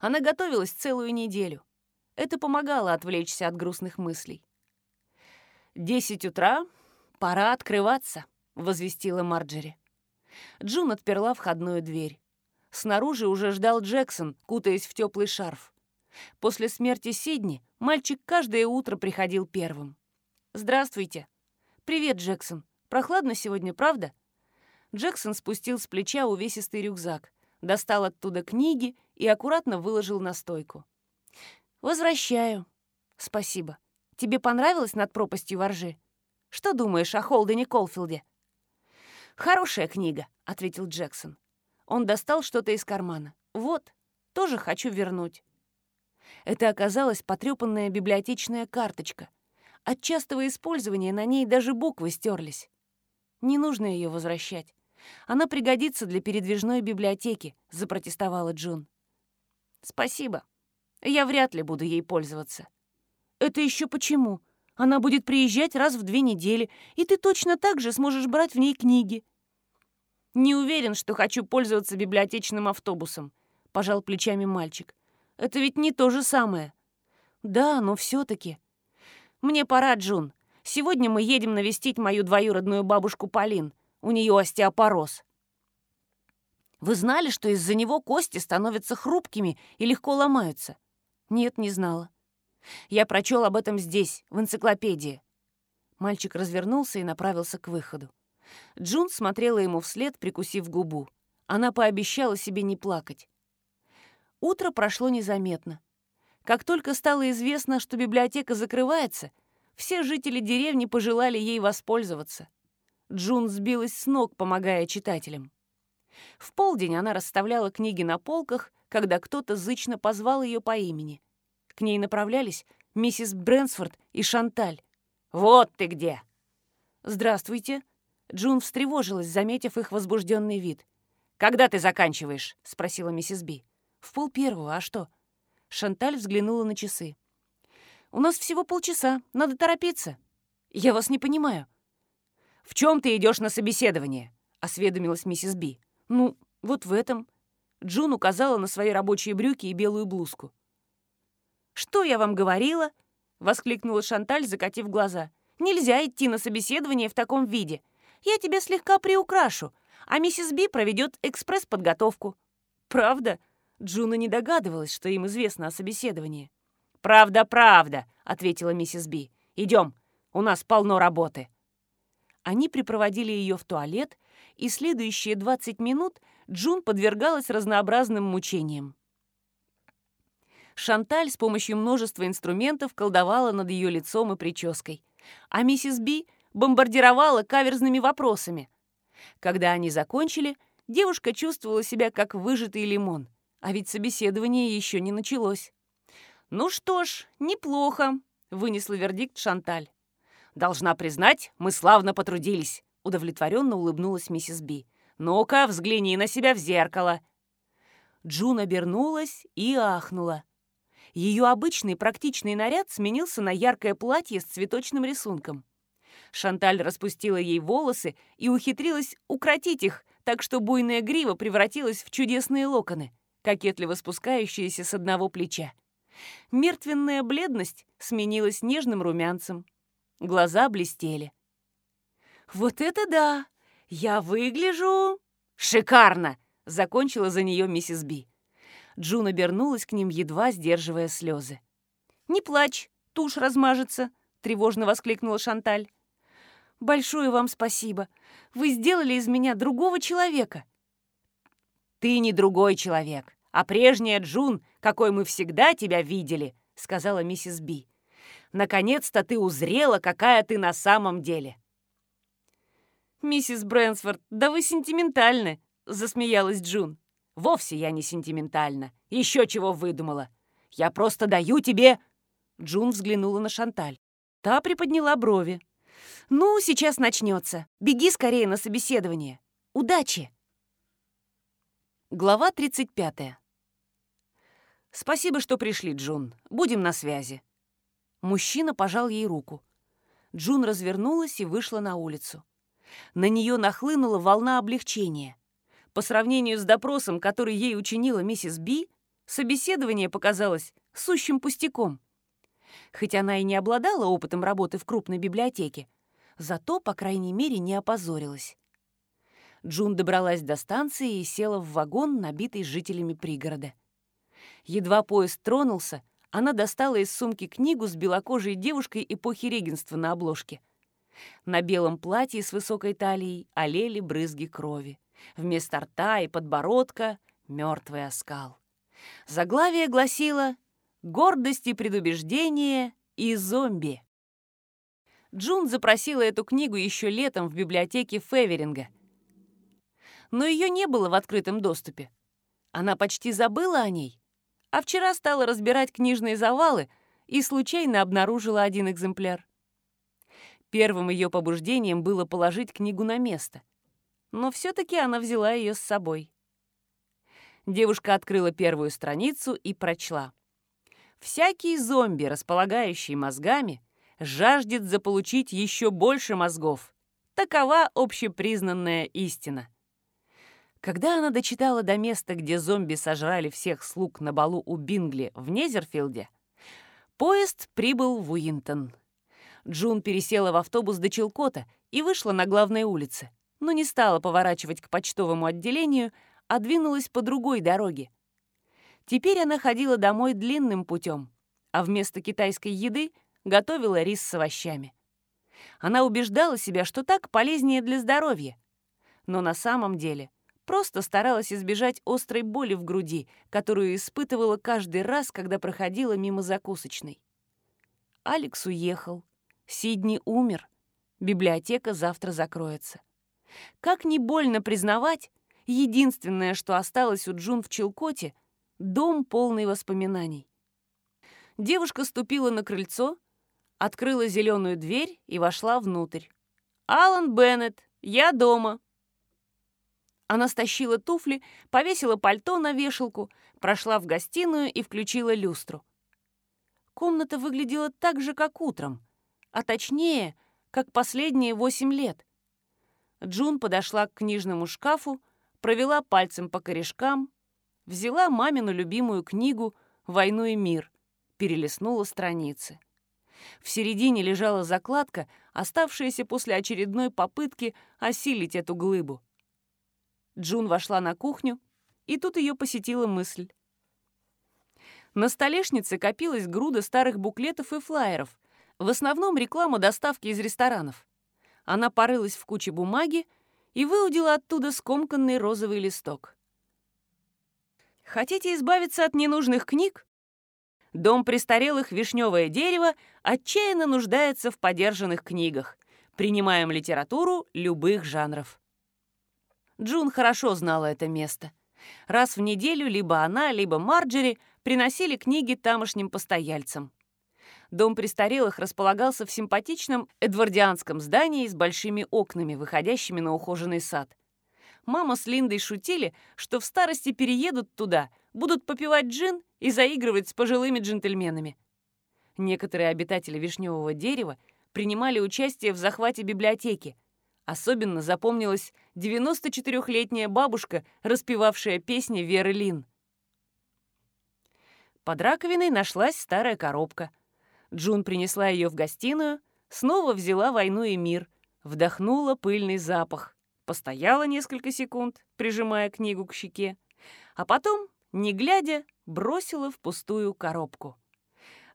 Она готовилась целую неделю. Это помогало отвлечься от грустных мыслей. «Десять утра, пора открываться», — возвестила Марджери. Джун отперла входную дверь. Снаружи уже ждал Джексон, кутаясь в теплый шарф. После смерти Сидни мальчик каждое утро приходил первым. «Здравствуйте». «Привет, Джексон. Прохладно сегодня, правда?» Джексон спустил с плеча увесистый рюкзак, достал оттуда книги и аккуратно выложил на стойку. «Возвращаю». «Спасибо. Тебе понравилось над пропастью воржи? Что думаешь о Холдене Колфилде?» «Хорошая книга», — ответил Джексон. Он достал что-то из кармана. «Вот, тоже хочу вернуть». Это оказалась потрепанная библиотечная карточка. От частого использования на ней даже буквы стерлись. Не нужно ее возвращать. Она пригодится для передвижной библиотеки», — запротестовала Джун. «Спасибо. Я вряд ли буду ей пользоваться». «Это еще почему? Она будет приезжать раз в две недели, и ты точно так же сможешь брать в ней книги». «Не уверен, что хочу пользоваться библиотечным автобусом», — пожал плечами мальчик. «Это ведь не то же самое». «Да, но все таки «Мне пора, Джун. Сегодня мы едем навестить мою двоюродную бабушку Полин. У нее остеопороз». «Вы знали, что из-за него кости становятся хрупкими и легко ломаются?» «Нет, не знала». «Я прочел об этом здесь, в энциклопедии». Мальчик развернулся и направился к выходу. Джун смотрела ему вслед, прикусив губу. Она пообещала себе не плакать. Утро прошло незаметно. Как только стало известно, что библиотека закрывается, все жители деревни пожелали ей воспользоваться. Джун сбилась с ног, помогая читателям. В полдень она расставляла книги на полках, когда кто-то зычно позвал ее по имени. К ней направлялись миссис Брэнсфорд и Шанталь. «Вот ты где!» «Здравствуйте!» Джун встревожилась, заметив их возбужденный вид. «Когда ты заканчиваешь?» — спросила миссис Би. «В пол первого, а что?» Шанталь взглянула на часы. «У нас всего полчаса, надо торопиться». «Я вас не понимаю». «В чем ты идешь на собеседование?» — осведомилась миссис Би. «Ну, вот в этом». Джун указала на свои рабочие брюки и белую блузку. «Что я вам говорила?» — воскликнула Шанталь, закатив глаза. «Нельзя идти на собеседование в таком виде. Я тебя слегка приукрашу, а миссис Би проведет экспресс-подготовку». «Правда?» Джун и не догадывалась, что им известно о собеседовании. «Правда, правда», — ответила миссис Би. «Идем, у нас полно работы». Они припроводили ее в туалет, и следующие 20 минут Джун подвергалась разнообразным мучениям. Шанталь с помощью множества инструментов колдовала над ее лицом и прической, а миссис Би — бомбардировала каверзными вопросами. Когда они закончили, девушка чувствовала себя как выжатый лимон, а ведь собеседование еще не началось. «Ну что ж, неплохо», — вынесла вердикт Шанталь. «Должна признать, мы славно потрудились», — удовлетворенно улыбнулась миссис Би. «Ну-ка, взгляни на себя в зеркало. Джун обернулась и ахнула. Ее обычный практичный наряд сменился на яркое платье с цветочным рисунком. Шанталь распустила ей волосы и ухитрилась укротить их, так что буйная грива превратилась в чудесные локоны, кокетливо спускающиеся с одного плеча. Мертвенная бледность сменилась нежным румянцем. Глаза блестели. «Вот это да! Я выгляжу...» «Шикарно!» — закончила за нее миссис Би. Джун обернулась к ним, едва сдерживая слезы. «Не плачь, тушь размажется», — тревожно воскликнула Шанталь. «Большое вам спасибо. Вы сделали из меня другого человека». «Ты не другой человек, а прежняя Джун, какой мы всегда тебя видели», — сказала миссис Би. «Наконец-то ты узрела, какая ты на самом деле». «Миссис Брэнсфорд, да вы сентиментальны», — засмеялась Джун. «Вовсе я не сентиментальна. Еще чего выдумала. Я просто даю тебе...» Джун взглянула на Шанталь. Та приподняла брови. «Ну, сейчас начнется. Беги скорее на собеседование. Удачи!» Глава 35. «Спасибо, что пришли, Джун. Будем на связи». Мужчина пожал ей руку. Джун развернулась и вышла на улицу. На нее нахлынула волна облегчения. По сравнению с допросом, который ей учинила миссис Би, собеседование показалось сущим пустяком. Хоть она и не обладала опытом работы в крупной библиотеке, зато, по крайней мере, не опозорилась. Джун добралась до станции и села в вагон, набитый жителями пригорода. Едва поезд тронулся, она достала из сумки книгу с белокожей девушкой эпохи регенства на обложке. На белом платье с высокой талией олели брызги крови. Вместо рта и подбородка — мертвый оскал. Заглавие гласило «Гордость и предубеждение и зомби». Джун запросила эту книгу еще летом в библиотеке Феверинга. Но ее не было в открытом доступе. Она почти забыла о ней, а вчера стала разбирать книжные завалы и случайно обнаружила один экземпляр. Первым ее побуждением было положить книгу на место. Но все-таки она взяла ее с собой. Девушка открыла первую страницу и прочла. «Всякий зомби, располагающий мозгами, жаждет заполучить еще больше мозгов. Такова общепризнанная истина». Когда она дочитала до места, где зомби сожрали всех слуг на балу у Бингли в Незерфилде, поезд прибыл в Уинтон. Джун пересела в автобус до Челкота и вышла на главной улице, но не стала поворачивать к почтовому отделению, а двинулась по другой дороге. Теперь она ходила домой длинным путем, а вместо китайской еды готовила рис с овощами. Она убеждала себя, что так полезнее для здоровья. Но на самом деле просто старалась избежать острой боли в груди, которую испытывала каждый раз, когда проходила мимо закусочной. Алекс уехал. Сидни умер. Библиотека завтра закроется. Как не больно признавать, единственное, что осталось у Джун в Челкоте — дом полный воспоминаний. Девушка ступила на крыльцо, открыла зеленую дверь и вошла внутрь. «Алан Беннет, я дома!» Она стащила туфли, повесила пальто на вешалку, прошла в гостиную и включила люстру. Комната выглядела так же, как утром — а точнее, как последние восемь лет. Джун подошла к книжному шкафу, провела пальцем по корешкам, взяла мамину любимую книгу «Войну и мир», перелистнула страницы. В середине лежала закладка, оставшаяся после очередной попытки осилить эту глыбу. Джун вошла на кухню, и тут ее посетила мысль. На столешнице копилась груда старых буклетов и флаеров, в основном реклама доставки из ресторанов. Она порылась в куче бумаги и выудила оттуда скомканный розовый листок. Хотите избавиться от ненужных книг? Дом престарелых «Вишневое дерево» отчаянно нуждается в подержанных книгах. Принимаем литературу любых жанров. Джун хорошо знала это место. Раз в неделю либо она, либо Марджери приносили книги тамошним постояльцам. Дом престарелых располагался в симпатичном эдвардианском здании с большими окнами, выходящими на ухоженный сад. Мама с Линдой шутили, что в старости переедут туда, будут попивать джин и заигрывать с пожилыми джентльменами. Некоторые обитатели вишневого дерева принимали участие в захвате библиотеки. Особенно запомнилась 94-летняя бабушка, распевавшая песни Веры Лин. Под раковиной нашлась старая коробка. Джун принесла ее в гостиную, снова взяла «Войну и мир», вдохнула пыльный запах, постояла несколько секунд, прижимая книгу к щеке, а потом, не глядя, бросила в пустую коробку.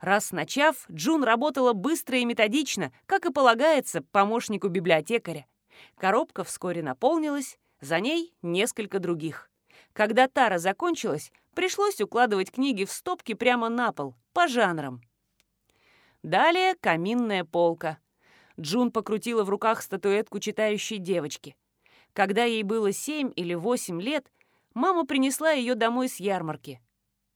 Раз начав, Джун работала быстро и методично, как и полагается помощнику библиотекаря. Коробка вскоре наполнилась, за ней несколько других. Когда тара закончилась, пришлось укладывать книги в стопки прямо на пол, по жанрам. Далее каминная полка. Джун покрутила в руках статуэтку читающей девочки. Когда ей было семь или восемь лет, мама принесла ее домой с ярмарки.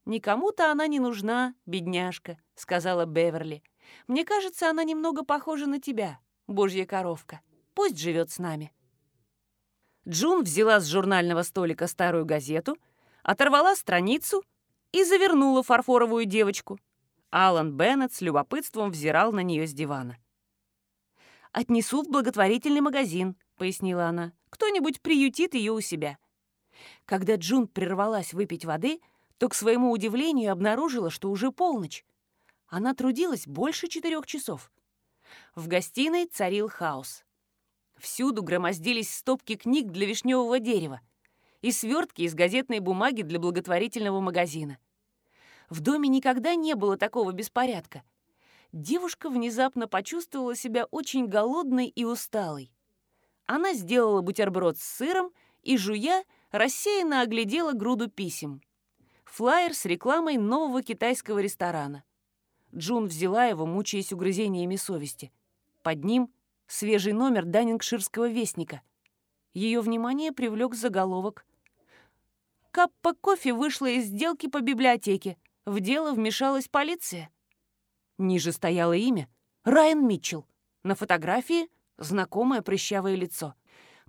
«Никому-то она не нужна, бедняжка», — сказала Беверли. «Мне кажется, она немного похожа на тебя, божья коровка. Пусть живет с нами». Джун взяла с журнального столика старую газету, оторвала страницу и завернула фарфоровую девочку. Алан Беннет с любопытством взирал на нее с дивана. «Отнесу в благотворительный магазин», — пояснила она. «Кто-нибудь приютит ее у себя». Когда Джун прервалась выпить воды, то, к своему удивлению, обнаружила, что уже полночь. Она трудилась больше четырех часов. В гостиной царил хаос. Всюду громоздились стопки книг для вишневого дерева и свертки из газетной бумаги для благотворительного магазина. В доме никогда не было такого беспорядка. Девушка внезапно почувствовала себя очень голодной и усталой. Она сделала бутерброд с сыром и, жуя, рассеянно оглядела груду писем. Флаер с рекламой нового китайского ресторана. Джун взяла его, мучаясь угрызениями совести. Под ним свежий номер Даннингширского вестника. Ее внимание привлек заголовок. «Каппа кофе вышла из сделки по библиотеке. В дело вмешалась полиция». Ниже стояло имя Райан Митчелл. На фотографии знакомое прыщавое лицо.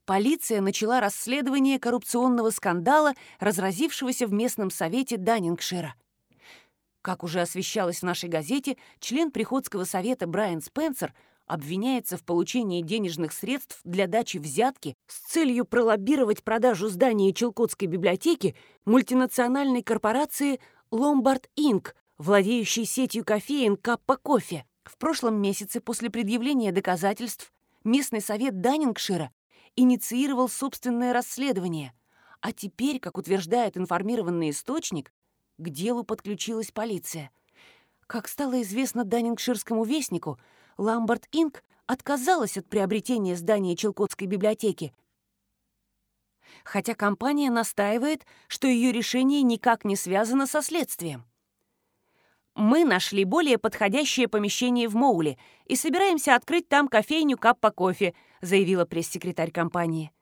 Полиция начала расследование коррупционного скандала, разразившегося в местном совете Даннингшира. Как уже освещалось в нашей газете, член Приходского совета Брайан Спенсер обвиняется в получении денежных средств для дачи взятки с целью пролоббировать продажу здания Челкотской библиотеки мультинациональной корпорации Lombard Inc., владеющей сетью кофеин Каппа Кофе. В прошлом месяце после предъявления доказательств местный совет Даннингшира инициировал собственное расследование, а теперь, как утверждает информированный источник, к делу подключилась полиция. Как стало известно Даннингширскому вестнику, Ламбард Инк отказалась от приобретения здания Челкотской библиотеки, хотя компания настаивает, что ее решение никак не связано со следствием. Мы нашли более подходящее помещение в Моуле и собираемся открыть там кофейню Каппа Кофе, заявила пресс-секретарь компании.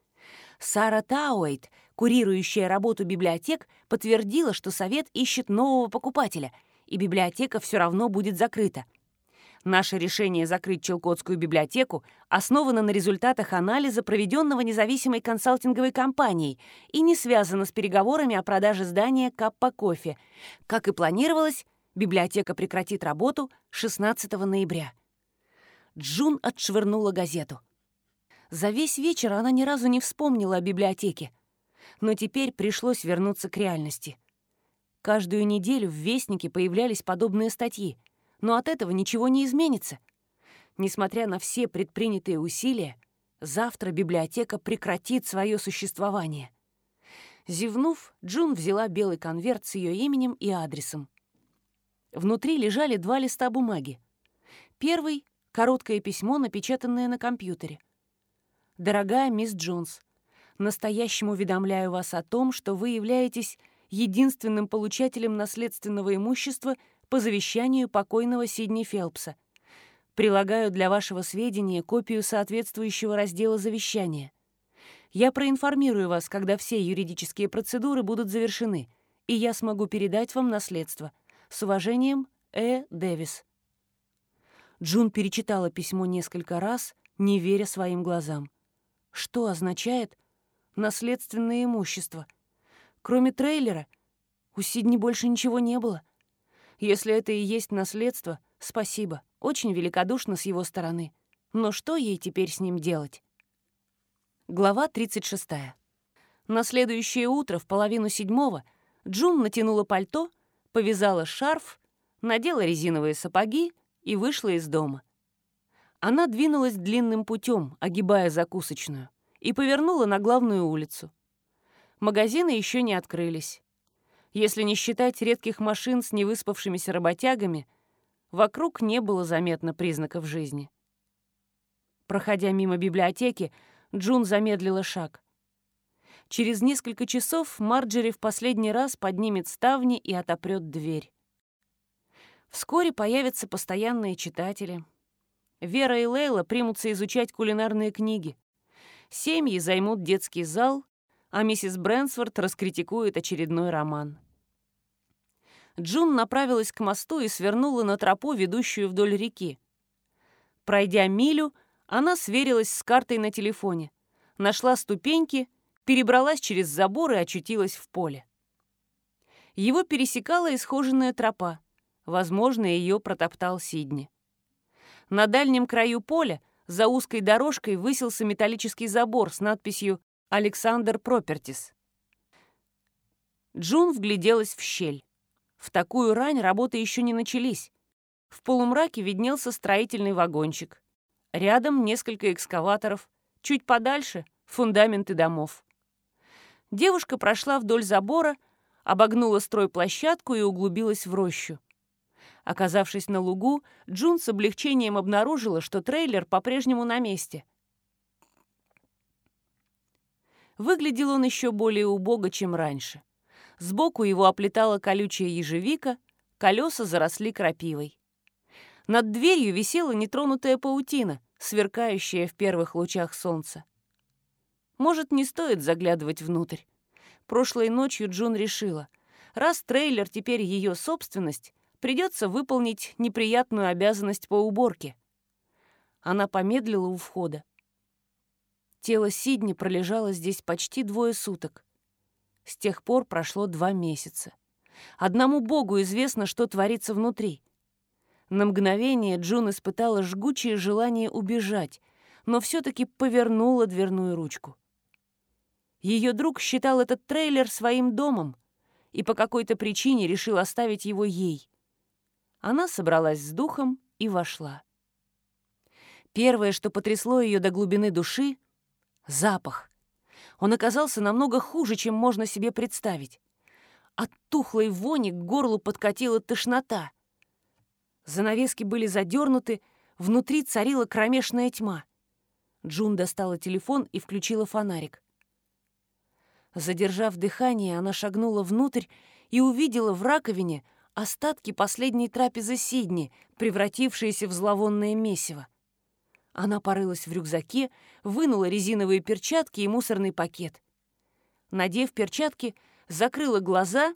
Сара Тауэйт, курирующая работу библиотек, подтвердила, что совет ищет нового покупателя, и библиотека все равно будет закрыта. Наше решение закрыть Челкотскую библиотеку основано на результатах анализа, проведенного независимой консалтинговой компанией и не связано с переговорами о продаже здания Каппа Кофе. Как и планировалось, библиотека прекратит работу 16 ноября. Джун отшвырнула газету. За весь вечер она ни разу не вспомнила о библиотеке. Но теперь пришлось вернуться к реальности. Каждую неделю в Вестнике появлялись подобные статьи — но от этого ничего не изменится. Несмотря на все предпринятые усилия, завтра библиотека прекратит свое существование. Зевнув, Джун взяла белый конверт с ее именем и адресом. Внутри лежали два листа бумаги. Первый — короткое письмо, напечатанное на компьютере. «Дорогая мисс Джонс, настоящему уведомляю вас о том, что вы являетесь единственным получателем наследственного имущества — по завещанию покойного Сидни Фелпса. Прилагаю для вашего сведения копию соответствующего раздела завещания. Я проинформирую вас, когда все юридические процедуры будут завершены, и я смогу передать вам наследство. С уважением, Э. Дэвис. Джун перечитала письмо несколько раз, не веря своим глазам. Что означает наследственное имущество. Кроме трейлера, у Сидни больше ничего не было. Если это и есть наследство, спасибо, очень великодушно с его стороны. Но что ей теперь с ним делать? Глава 36. На следующее утро в половину седьмого Джун натянула пальто, повязала шарф, надела резиновые сапоги и вышла из дома. Она двинулась длинным путем, огибая закусочную, и повернула на главную улицу. Магазины еще не открылись. Если не считать редких машин с невыспавшимися работягами, вокруг не было заметно признаков жизни. Проходя мимо библиотеки, Джун замедлила шаг. Через несколько часов Марджери в последний раз поднимет ставни и отопрет дверь. Вскоре появятся постоянные читатели. Вера и Лейла примутся изучать кулинарные книги. Семьи займут детский зал, а миссис Брэнсворт раскритикует очередной роман. Джун направилась к мосту и свернула на тропу, ведущую вдоль реки. Пройдя милю, она сверилась с картой на телефоне, нашла ступеньки, перебралась через забор и очутилась в поле. Его пересекала исхоженная тропа. Возможно, ее протоптал Сидни. На дальнем краю поля за узкой дорожкой высился металлический забор с надписью «Александр Пропертис». Джун вгляделась в щель. В такую рань работы еще не начались. В полумраке виднелся строительный вагончик. Рядом несколько экскаваторов. Чуть подальше — фундаменты домов. Девушка прошла вдоль забора, обогнула стройплощадку и углубилась в рощу. Оказавшись на лугу, Джун с облегчением обнаружила, что трейлер по-прежнему на месте. Выглядел он еще более убого, чем раньше. Сбоку его оплетала колючая ежевика, колеса заросли крапивой. Над дверью висела нетронутая паутина, сверкающая в первых лучах солнца. Может, не стоит заглядывать внутрь. Прошлой ночью Джун решила, раз трейлер теперь ее собственность, придется выполнить неприятную обязанность по уборке. Она помедлила у входа. Тело Сидни пролежало здесь почти двое суток. С тех пор прошло два месяца. Одному Богу известно, что творится внутри. На мгновение Джун испытала жгучее желание убежать, но все-таки повернула дверную ручку. Ее друг считал этот трейлер своим домом и по какой-то причине решил оставить его ей. Она собралась с духом и вошла. Первое, что потрясло ее до глубины души — запах. Он оказался намного хуже, чем можно себе представить. От тухлой вони к горлу подкатила тошнота. Занавески были задернуты, внутри царила кромешная тьма. Джун достала телефон и включила фонарик. Задержав дыхание, она шагнула внутрь и увидела в раковине остатки последней трапезы Сидни, превратившиеся в зловонное месиво. Она порылась в рюкзаке, вынула резиновые перчатки и мусорный пакет. Надев перчатки, закрыла глаза,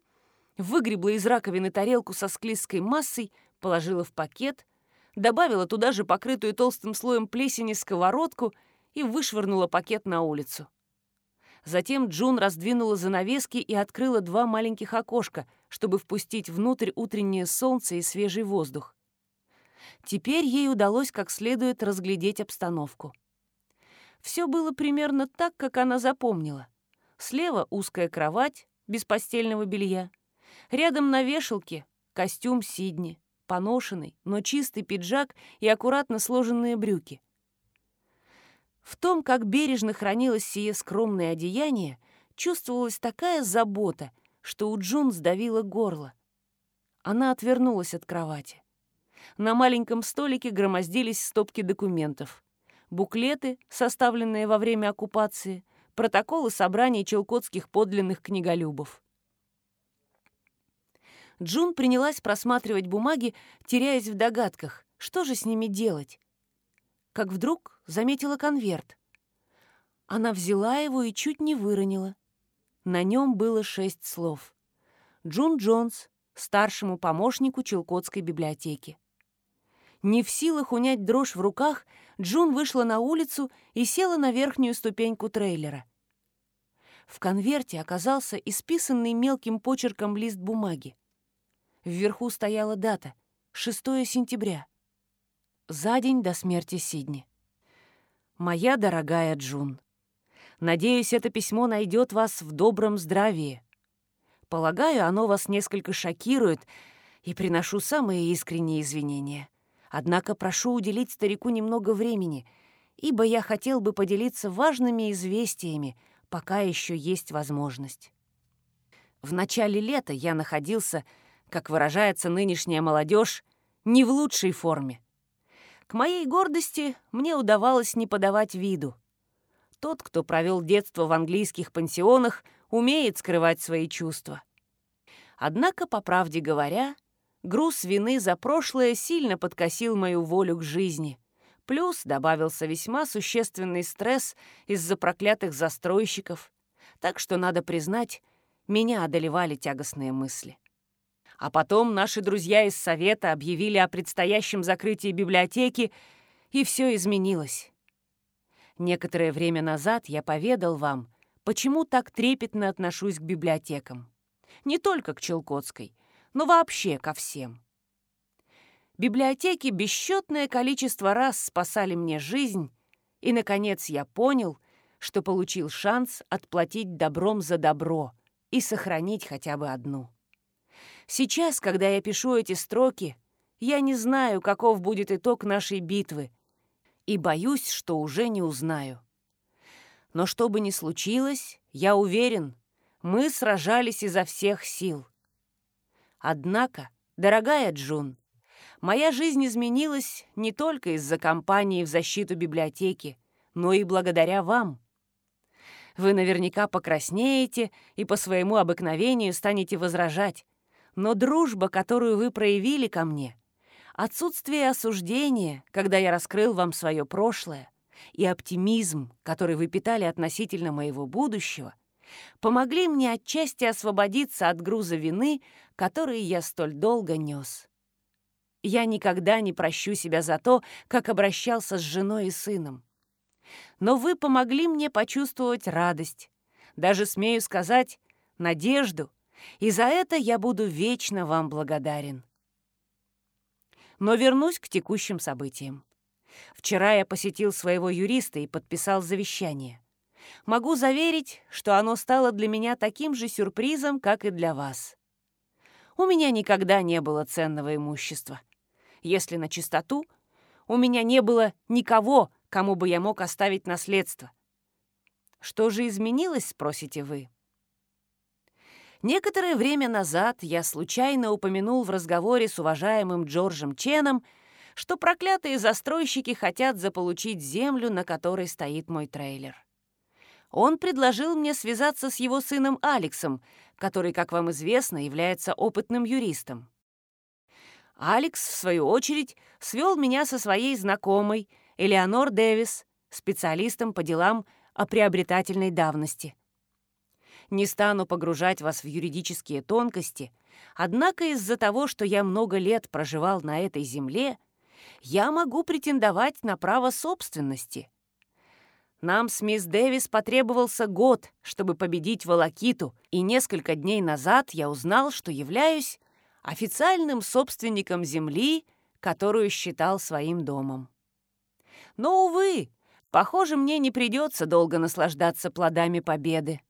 выгребла из раковины тарелку со склизкой массой, положила в пакет, добавила туда же покрытую толстым слоем плесени сковородку и вышвырнула пакет на улицу. Затем Джун раздвинула занавески и открыла два маленьких окошка, чтобы впустить внутрь утреннее солнце и свежий воздух. Теперь ей удалось как следует разглядеть обстановку. Все было примерно так, как она запомнила. Слева узкая кровать, без постельного белья. Рядом на вешалке костюм Сидни, поношенный, но чистый пиджак и аккуратно сложенные брюки — в том, как бережно хранилось сие скромное одеяние, чувствовалась такая забота, что у Джун сдавило горло. Она отвернулась от кровати. На маленьком столике громоздились стопки документов. Буклеты, составленные во время оккупации, протоколы собраний челкотских подлинных книголюбов. Джун принялась просматривать бумаги, теряясь в догадках, что же с ними делать. Как вдруг заметила конверт. Она взяла его и чуть не выронила. На нем было шесть слов. Джун Джонс, старшему помощнику Челкотской библиотеки. Не в силах унять дрожь в руках, Джун вышла на улицу и села на верхнюю ступеньку трейлера. В конверте оказался исписанный мелким почерком лист бумаги. Вверху стояла дата — 6 сентября. За день до смерти Сидни. «Моя дорогая Джун, надеюсь, это письмо найдет вас в добром здравии. Полагаю, оно вас несколько шокирует, и приношу самые искренние извинения. Однако прошу уделить старику немного времени, ибо я хотел бы поделиться важными известиями, пока еще есть возможность. В начале лета я находился, как выражается нынешняя молодежь, не в лучшей форме. К моей гордости мне удавалось не подавать виду. Тот, кто провел детство в английских пансионах, умеет скрывать свои чувства. Однако, по правде говоря, груз вины за прошлое сильно подкосил мою волю к жизни. Плюс добавился весьма существенный стресс из-за проклятых застройщиков. Так что, надо признать, меня одолевали тягостные мысли. А потом наши друзья из Совета объявили о предстоящем закрытии библиотеки, и все изменилось. Некоторое время назад я поведал вам, почему так трепетно отношусь к библиотекам. Не только к Челкотской, но вообще ко всем. Библиотеки бесчетное количество раз спасали мне жизнь, и, наконец, я понял, что получил шанс отплатить добром за добро и сохранить хотя бы одну. Сейчас, когда я пишу эти строки, я не знаю, каков будет итог нашей битвы, и боюсь, что уже не узнаю. Но что бы ни случилось, я уверен, мы сражались изо всех сил. Однако, дорогая Джун, моя жизнь изменилась не только из-за кампании в защиту библиотеки, но и благодаря вам. Вы наверняка покраснеете и по своему обыкновению станете возражать, но дружба, которую вы проявили ко мне, отсутствие осуждения, когда я раскрыл вам свое прошлое, и оптимизм, который вы питали относительно моего будущего, помогли мне отчасти освободиться от груза вины, который я столь долго нес. Я никогда не прощу себя за то, как обращался с женой и сыном. Но вы помогли мне почувствовать радость, даже, смею сказать, надежду — и за это я буду вечно вам благодарен. Но вернусь к текущим событиям. Вчера я посетил своего юриста и подписал завещание. Могу заверить, что оно стало для меня таким же сюрпризом, как и для вас. У меня никогда не было ценного имущества. Если на чистоту, у меня не было никого, кому бы я мог оставить наследство. Что же изменилось, спросите вы? Некоторое время назад я случайно упомянул в разговоре с уважаемым Джорджем Ченом, что проклятые застройщики хотят заполучить землю, на которой стоит мой трейлер. Он предложил мне связаться с его сыном Алексом, который, как вам известно, является опытным юристом. Алекс, в свою очередь, свел меня со своей знакомой, Элеонор Дэвис, специалистом по делам о приобретательной давности. Не стану погружать вас в юридические тонкости, однако из-за того, что я много лет проживал на этой земле, я могу претендовать на право собственности. Нам с мисс Дэвис потребовался год, чтобы победить Волокиту, и несколько дней назад я узнал, что являюсь официальным собственником земли, которую считал своим домом. Но, увы, похоже, мне не придется долго наслаждаться плодами победы.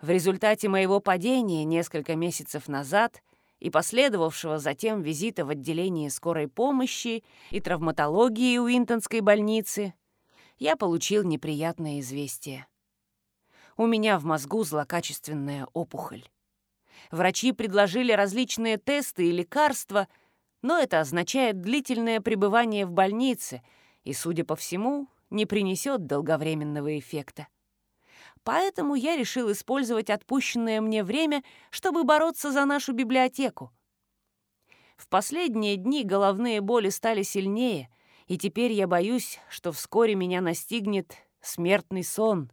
В результате моего падения несколько месяцев назад и последовавшего затем визита в отделение скорой помощи и травматологии Уинтонской больницы я получил неприятное известие. У меня в мозгу злокачественная опухоль. Врачи предложили различные тесты и лекарства, но это означает длительное пребывание в больнице и, судя по всему, не принесет долговременного эффекта. Поэтому я решил использовать отпущенное мне время, чтобы бороться за нашу библиотеку. В последние дни головные боли стали сильнее, и теперь я боюсь, что вскоре меня настигнет смертный сон.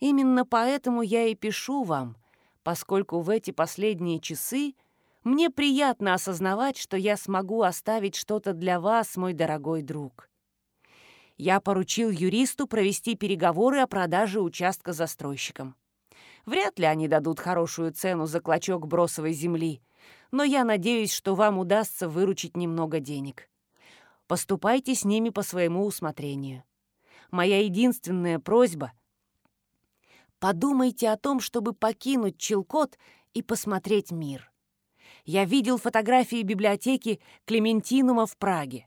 Именно поэтому я и пишу вам, поскольку в эти последние часы мне приятно осознавать, что я смогу оставить что-то для вас, мой дорогой друг. Я поручил юристу провести переговоры о продаже участка застройщикам. Вряд ли они дадут хорошую цену за клочок бросовой земли, но я надеюсь, что вам удастся выручить немного денег. Поступайте с ними по своему усмотрению. Моя единственная просьба — подумайте о том, чтобы покинуть Челкот и посмотреть мир. Я видел фотографии библиотеки Клементинума в Праге.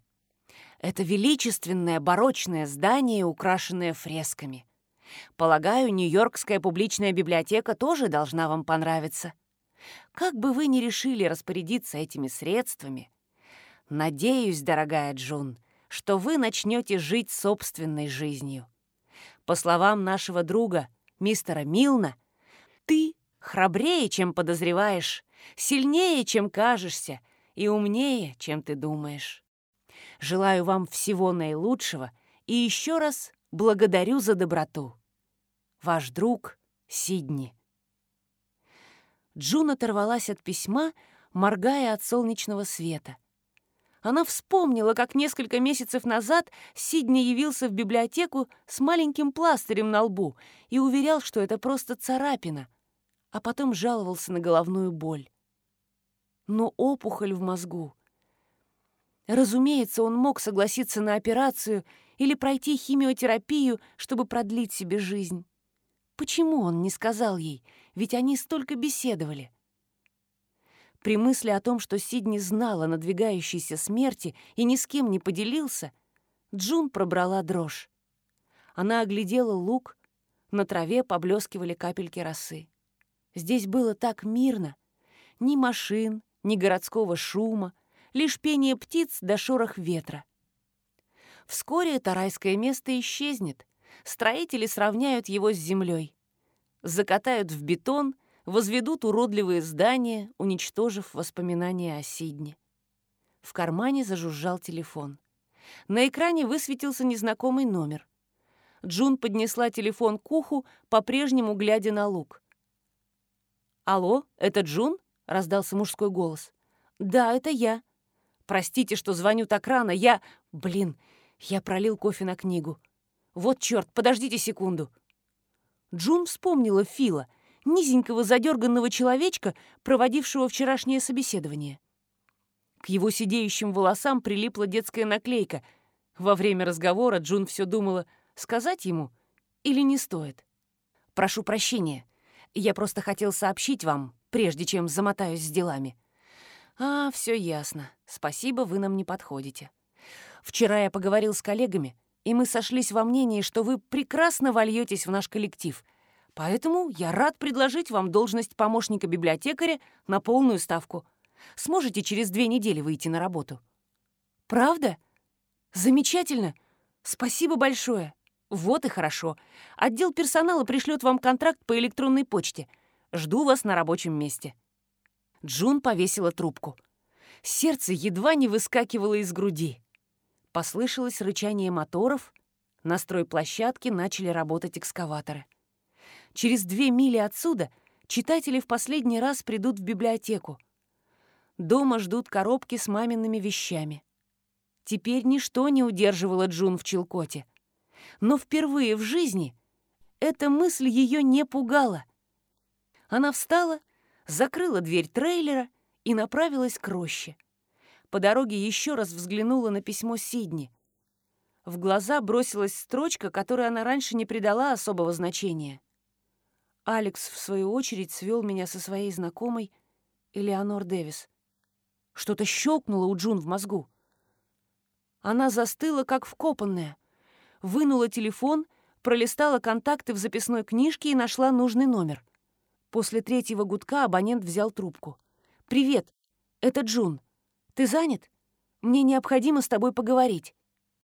Это величественное барочное здание, украшенное фресками. Полагаю, Нью-Йоркская публичная библиотека тоже должна вам понравиться. Как бы вы ни решили распорядиться этими средствами, надеюсь, дорогая Джун, что вы начнете жить собственной жизнью. По словам нашего друга, мистера Милна, ты храбрее, чем подозреваешь, сильнее, чем кажешься, и умнее, чем ты думаешь. Желаю вам всего наилучшего и еще раз благодарю за доброту. Ваш друг Сидни. Джун оторвалась от письма, моргая от солнечного света. Она вспомнила, как несколько месяцев назад Сидни явился в библиотеку с маленьким пластырем на лбу и уверял, что это просто царапина, а потом жаловался на головную боль. Но опухоль в мозгу. Разумеется, он мог согласиться на операцию или пройти химиотерапию, чтобы продлить себе жизнь. Почему он не сказал ей, ведь они столько беседовали? При мысли о том, что Сидни знала о надвигающейся смерти и ни с кем не поделился, Джун пробрала дрожь. Она оглядела луг, на траве поблескивали капельки росы. Здесь было так мирно. Ни машин, ни городского шума, лишь пение птиц да шорох ветра. Вскоре это райское место исчезнет. Строители сравняют его с землей. Закатают в бетон, возведут уродливые здания, уничтожив воспоминания о Сидне. В кармане зажужжал телефон. На экране высветился незнакомый номер. Джун поднесла телефон к уху, по-прежнему глядя на лук. «Алло, это Джун?» — раздался мужской голос. «Да, это я. Простите, что звоню так рано. Я... Блин, я пролил кофе на книгу. Вот черт, подождите секунду. Джун вспомнила Фила, низенького задерганного человечка, проводившего вчерашнее собеседование. К его сидеющим волосам прилипла детская наклейка. Во время разговора Джун все думала, сказать ему или не стоит. «Прошу прощения. Я просто хотел сообщить вам, прежде чем замотаюсь с делами». «А, все ясно. Спасибо, вы нам не подходите. Вчера я поговорил с коллегами, и мы сошлись во мнении, что вы прекрасно вольетесь в наш коллектив. Поэтому я рад предложить вам должность помощника библиотекаря на полную ставку. Сможете через две недели выйти на работу. Правда? Замечательно. Спасибо большое. Вот и хорошо. Отдел персонала пришлет вам контракт по электронной почте. Жду вас на рабочем месте. Джун повесила трубку. Сердце едва не выскакивало из груди. Послышалось рычание моторов, на стройплощадке начали работать экскаваторы. Через две мили отсюда читатели в последний раз придут в библиотеку. Дома ждут коробки с мамиными вещами. Теперь ничто не удерживало Джун в Челкоте. Но впервые в жизни эта мысль ее не пугала. Она встала, закрыла дверь трейлера и направилась к роще по дороге еще раз взглянула на письмо Сидни. В глаза бросилась строчка, которой она раньше не придала особого значения. Алекс, в свою очередь, свел меня со своей знакомой Элеонор Дэвис. Что-то щелкнуло у Джун в мозгу. Она застыла, как вкопанная. Вынула телефон, пролистала контакты в записной книжке и нашла нужный номер. После третьего гудка абонент взял трубку. «Привет, это Джун. Ты занят? Мне необходимо с тобой поговорить».